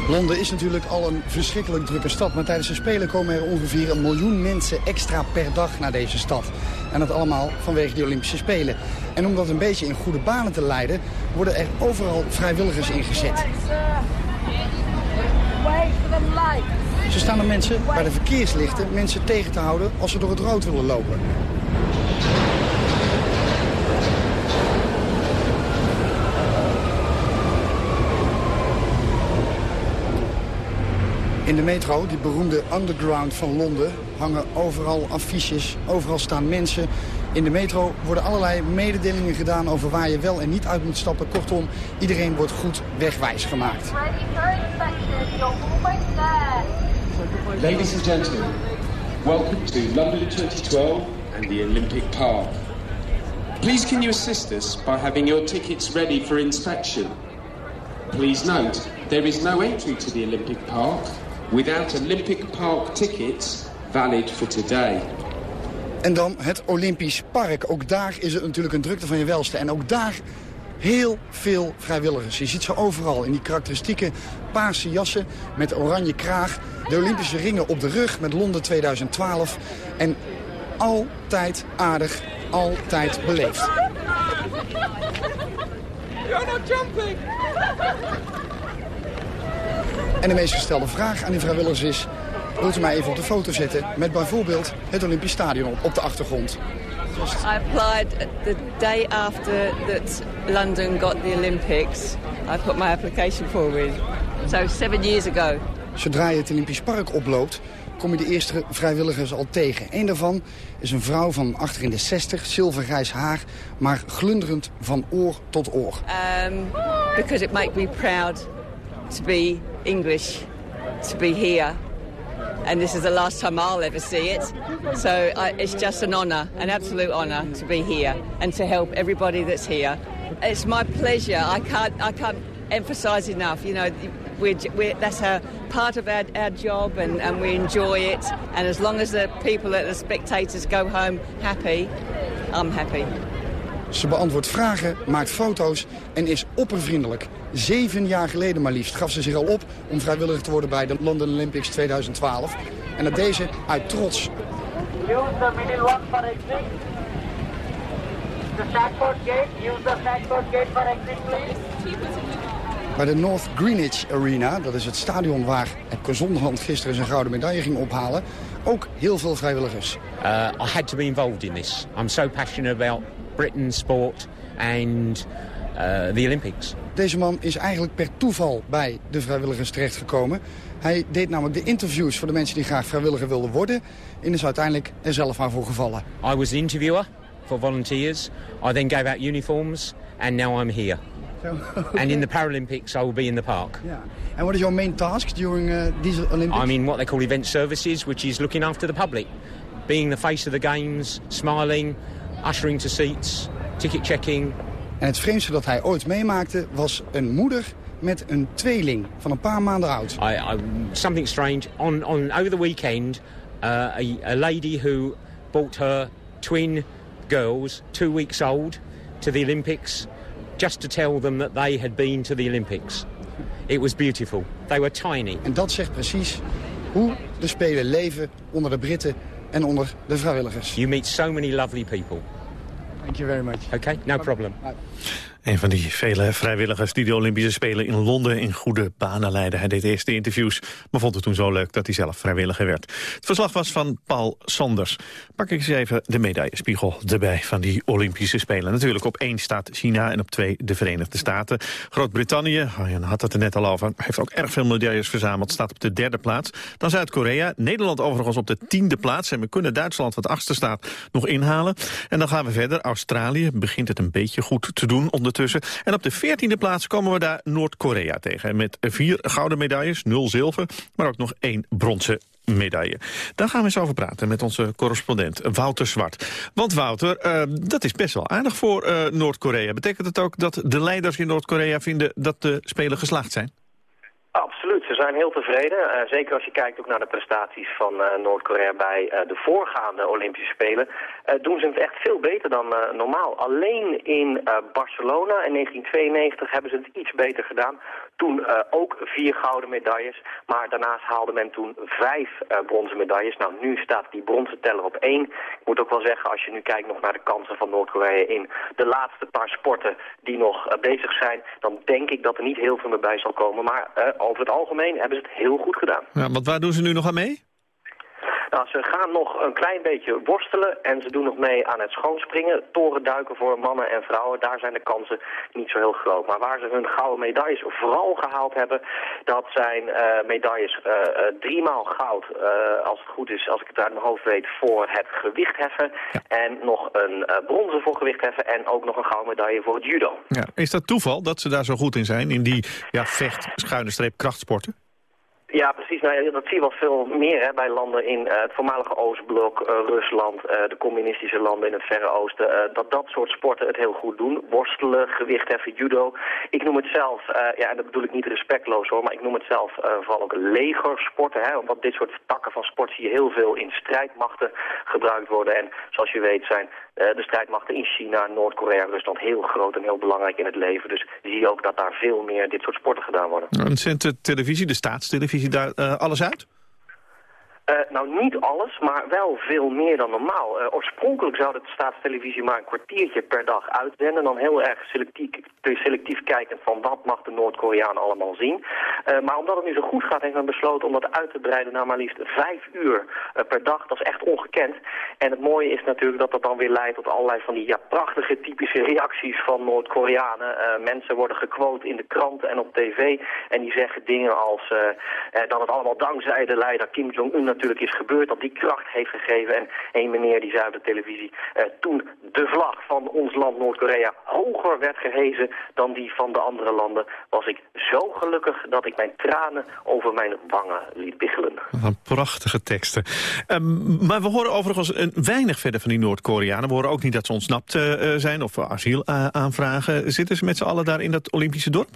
Londen is natuurlijk al een verschrikkelijk drukke stad. Maar tijdens de Spelen komen er ongeveer een miljoen mensen extra per dag naar deze stad. En dat allemaal vanwege de Olympische Spelen. En om dat een beetje in goede banen te leiden... worden er overal vrijwilligers ingezet. Ze staan er mensen bij de verkeerslichten mensen tegen te houden als ze door het rood willen lopen. In de metro, die beroemde underground van Londen, hangen overal affiches, overal staan mensen. In de metro worden allerlei mededelingen gedaan over waar je wel en niet uit moet stappen. Kortom, iedereen wordt goed wegwijs gemaakt. Ladies and gentlemen, welcome to London 2012 and the Olympic Park. Please can you assist us by having your tickets ready for inspection? Please note, there is no entry to the Olympic Park without Olympic Park tickets valid for today. En dan het Olympisch Park. Ook daar is het natuurlijk een drukte van je welste. En ook daar heel veel vrijwilligers. Je ziet ze overal in die karakteristieke paarse jassen met oranje kraag. De Olympische ringen op de rug met Londen 2012. En altijd aardig, altijd beleefd. You're not jumping! En de meest gestelde vraag aan die vrijwilligers is... wilt u mij even op de foto zetten met bijvoorbeeld het Olympisch Stadion op, de achtergrond? I applied the day after that London got the Olympics. I put my application forward. So seven years ago. Zodra je het Olympisch Park oploopt, kom je de eerste vrijwilligers al tegen. Eén daarvan is een vrouw van achter in de 60, zilvergrijs haar, maar glunderend van oor tot oor. Um, because it makes me proud to be English, to be here. And this is the last time I'll ever see it. So I, it's just an honour, an absolute honour to be here and to help everybody that's here. It's my pleasure. I can't, I can't emphasise enough. You know, we're, we're, that's a part of our, our job and, and we enjoy it. And as long as the people, the spectators go home happy, I'm happy. Ze beantwoordt vragen, maakt foto's en is oppervriendelijk. Zeven jaar geleden maar liefst gaf ze zich al op om vrijwilliger te worden bij de London Olympics 2012. En dat deze uit trots. Use the middle one for exit. The Stanford gate, use the Stanford gate for exit, please. Bij de North Greenwich Arena, dat is het stadion waar Epke Zonderland gisteren zijn gouden medaille ging ophalen, ook heel veel vrijwilligers. Uh, I had to be involved in this. I'm so passionate about Britain's sport and uh, the Olympics. Deze man is eigenlijk per toeval bij de vrijwilligers terechtgekomen. Hij deed namelijk de interviews voor de mensen die graag vrijwilliger wilden worden... en is uiteindelijk er zelf maar voor gevallen. I was the interviewer for volunteers. I then gave out uniforms and now I'm here. and in the Paralympics I will be in the park. Yeah. And what is your main task during uh, these Olympics? I'm in what they call event services, which is looking after the public. Being the face of the games, smiling, ushering to seats, ticket checking. En het vreemdste dat hij ooit meemaakte was een moeder met een tweeling van een paar maanden oud. I, I, something strange. On, on over the weekend, uh, a, a lady who brought her twin girls, two weeks old, to the Olympics, just to tell them that they had been to the Olympics. It was beautiful. They were tiny. En dat zegt precies hoe de Spelen leven onder de Britten en onder de vrijwilligers. You meet so many lovely people. Thank you very much. Okay, no problem. Een van die vele vrijwilligers die de Olympische Spelen in Londen in goede banen leidde. Hij deed eerst de interviews, maar vond het toen zo leuk dat hij zelf vrijwilliger werd. Het verslag was van Paul Sanders. Pak ik eens even de medaillespiegel erbij van die Olympische Spelen. Natuurlijk op één staat China en op twee de Verenigde Staten. Groot-Brittannië, Arjen had het er net al over, heeft ook erg veel medailles verzameld. Staat op de derde plaats. Dan Zuid-Korea, Nederland overigens op de tiende plaats. En we kunnen Duitsland, wat achter staat, nog inhalen. En dan gaan we verder. Australië begint het een beetje goed te doen En op de veertiende plaats komen we daar Noord-Korea tegen. Met vier gouden medailles, nul zilver, maar ook nog één bronzen medaille. Daar gaan we eens over praten met onze correspondent Wouter Zwart. Want Wouter, eh, dat is best wel aardig voor eh, Noord-Korea. Betekent het ook dat de leiders in Noord-Korea vinden dat de Spelen geslaagd zijn? Absoluut, ze zijn heel tevreden. Eh, zeker als je kijkt ook naar de prestaties van eh, Noord-Korea bij eh, de voorgaande Olympische Spelen. doen ze het echt veel beter dan normaal. Alleen in Barcelona in 1992 hebben ze het iets beter gedaan. Toen eh, ook vier gouden medailles. Maar daarnaast haalde men toen vijf eh, bronzen medailles. Nou, nu staat die bronzen teller op één. Ik moet ook wel zeggen, als je nu kijkt nog naar de kansen van Noord-Korea in de laatste paar sporten die nog eh, bezig zijn, dan denk ik dat er niet heel veel meer bij zal komen. Maar over het algemeen hebben ze het heel goed gedaan. Ja, want waar doen ze nu nog aan mee? Nou, ze gaan nog een klein beetje worstelen en ze doen nog mee aan het schoonspringen. Torenduiken voor mannen en vrouwen, daar zijn de kansen niet zo heel groot. Maar waar ze hun gouden medailles vooral gehaald hebben, dat zijn eh, medailles uh, driemaal goud, uh, als het goed is, als ik het uit mijn hoofd weet, voor het gewichtheffen. En nog een bronzen voor gewichtheffen en ook nog een gouden medaille voor het judo. Ja. Is dat toeval dat ze daar zo goed in zijn, in die ja, vecht, schuine streep, krachtsporten? Ja, precies. Nou, ja, dat zie je wel veel meer hè, bij landen in uh, het voormalige Oostblok, uh, Rusland, uh, de communistische landen in het Verre Oosten. dat dat soort sporten het heel goed doen. Worstelen, gewichtheffen, judo. Ik noem het zelf, ja, en dat bedoel ik niet respectloos hoor, maar ik noem het zelf vooral ook legersporten. Hè, omdat dit soort takken van sport zie je heel veel in strijdmachten gebruikt worden. En zoals je weet zijn de strijdmachten in China, Noord-Korea Rusland heel groot en heel belangrijk in het leven. Dus zie je ook dat daar veel meer dit soort sporten gedaan worden. En zendt de televisie, de staatstelevisie, daar uh, alles uit? Uh, nou, niet alles, maar wel veel meer dan normaal. Uh, oorspronkelijk zou de staatstelevisie maar een kwartiertje per dag uitzenden. Dan heel erg selectief, selectief kijken van wat mag de Noord-Koreaan allemaal zien. Uh, maar omdat het nu zo goed gaat, heeft men besloten om dat uit te breiden naar maar liefst vijf uur per dag. Dat is echt ongekend. En het mooie is natuurlijk dat dat dan weer leidt tot allerlei van die ja, prachtige typische reacties van Noord-Koreanen. mensen worden gequote in de kranten en op tv. En die zeggen dingen als dat het allemaal dankzij de leider Kim Jong-un natuurlijk is gebeurd, dat die kracht heeft gegeven. En een meneer die zei op de televisie, eh, toen de vlag van ons land Noord-Korea hoger werd gehezen dan die van de andere landen, was ik zo gelukkig dat ik mijn tranen over mijn wangen liet biggelen. Prachtige teksten. Um, maar we horen overigens een weinig verder van die Noord-Koreanen. We horen ook niet dat ze ontsnapt uh, zijn of asiel aanvragen. Zitten ze met z'n allen daar in dat Olympische dorp?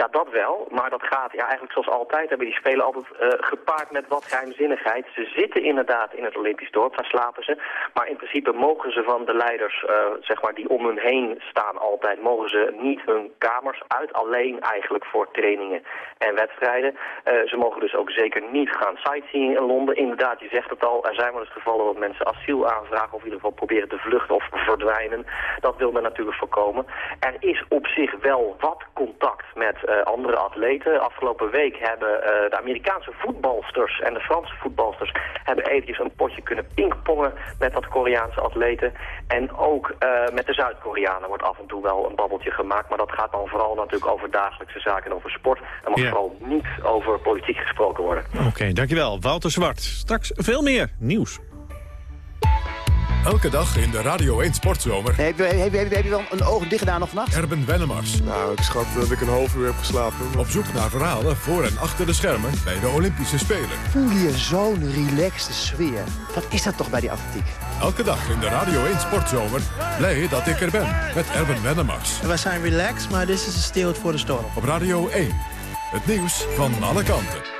Ja, dat wel. Maar dat gaat ja, eigenlijk zoals altijd. Hebben die spelen altijd uh, gepaard met wat geheimzinnigheid. Ze zitten inderdaad in het Olympisch dorp, daar slapen ze. Maar in principe mogen ze van de leiders, uh, zeg maar, die om hun heen staan altijd, mogen ze niet hun kamers uit. Alleen eigenlijk voor trainingen en wedstrijden. Uh, ze mogen dus ook zeker niet gaan sightseeing in Londen. Inderdaad, je zegt het al, er zijn wel eens gevallen dat mensen asiel aanvragen of in ieder geval proberen te vluchten of verdwijnen. Dat wil men natuurlijk voorkomen. Er is op zich wel wat contact met andere atleten. Afgelopen week hebben uh, de Amerikaanse voetbalsters en de Franse voetbalsters hebben eventjes een potje kunnen pingpongen met dat Koreaanse atleten. En ook uh, met de Zuid-Koreanen wordt af en toe wel een babbeltje gemaakt. Maar dat gaat dan vooral natuurlijk over dagelijkse zaken en over sport. Er mag ja. vooral niet over politiek gesproken worden. Oké, okay, dankjewel. Wouter Zwart. Straks veel meer nieuws. Elke dag in de Radio 1 Sportzomer. Heb je, heb, je, heb je wel een oog dicht gedaan nog vannacht? Erben Wennemars. Nou, ik schat dat ik een half uur heb geslapen. Op zoek naar verhalen voor en achter de schermen bij de Olympische Spelen. Voel je zo'n relaxte sfeer. Wat is dat toch bij die atletiek? Elke dag in de Radio 1 Sportzomer. Blij dat ik er ben met Erben Wennemars. We zijn relaxed, maar dit is een stilte voor de storm. Op Radio 1. Het nieuws van alle kanten.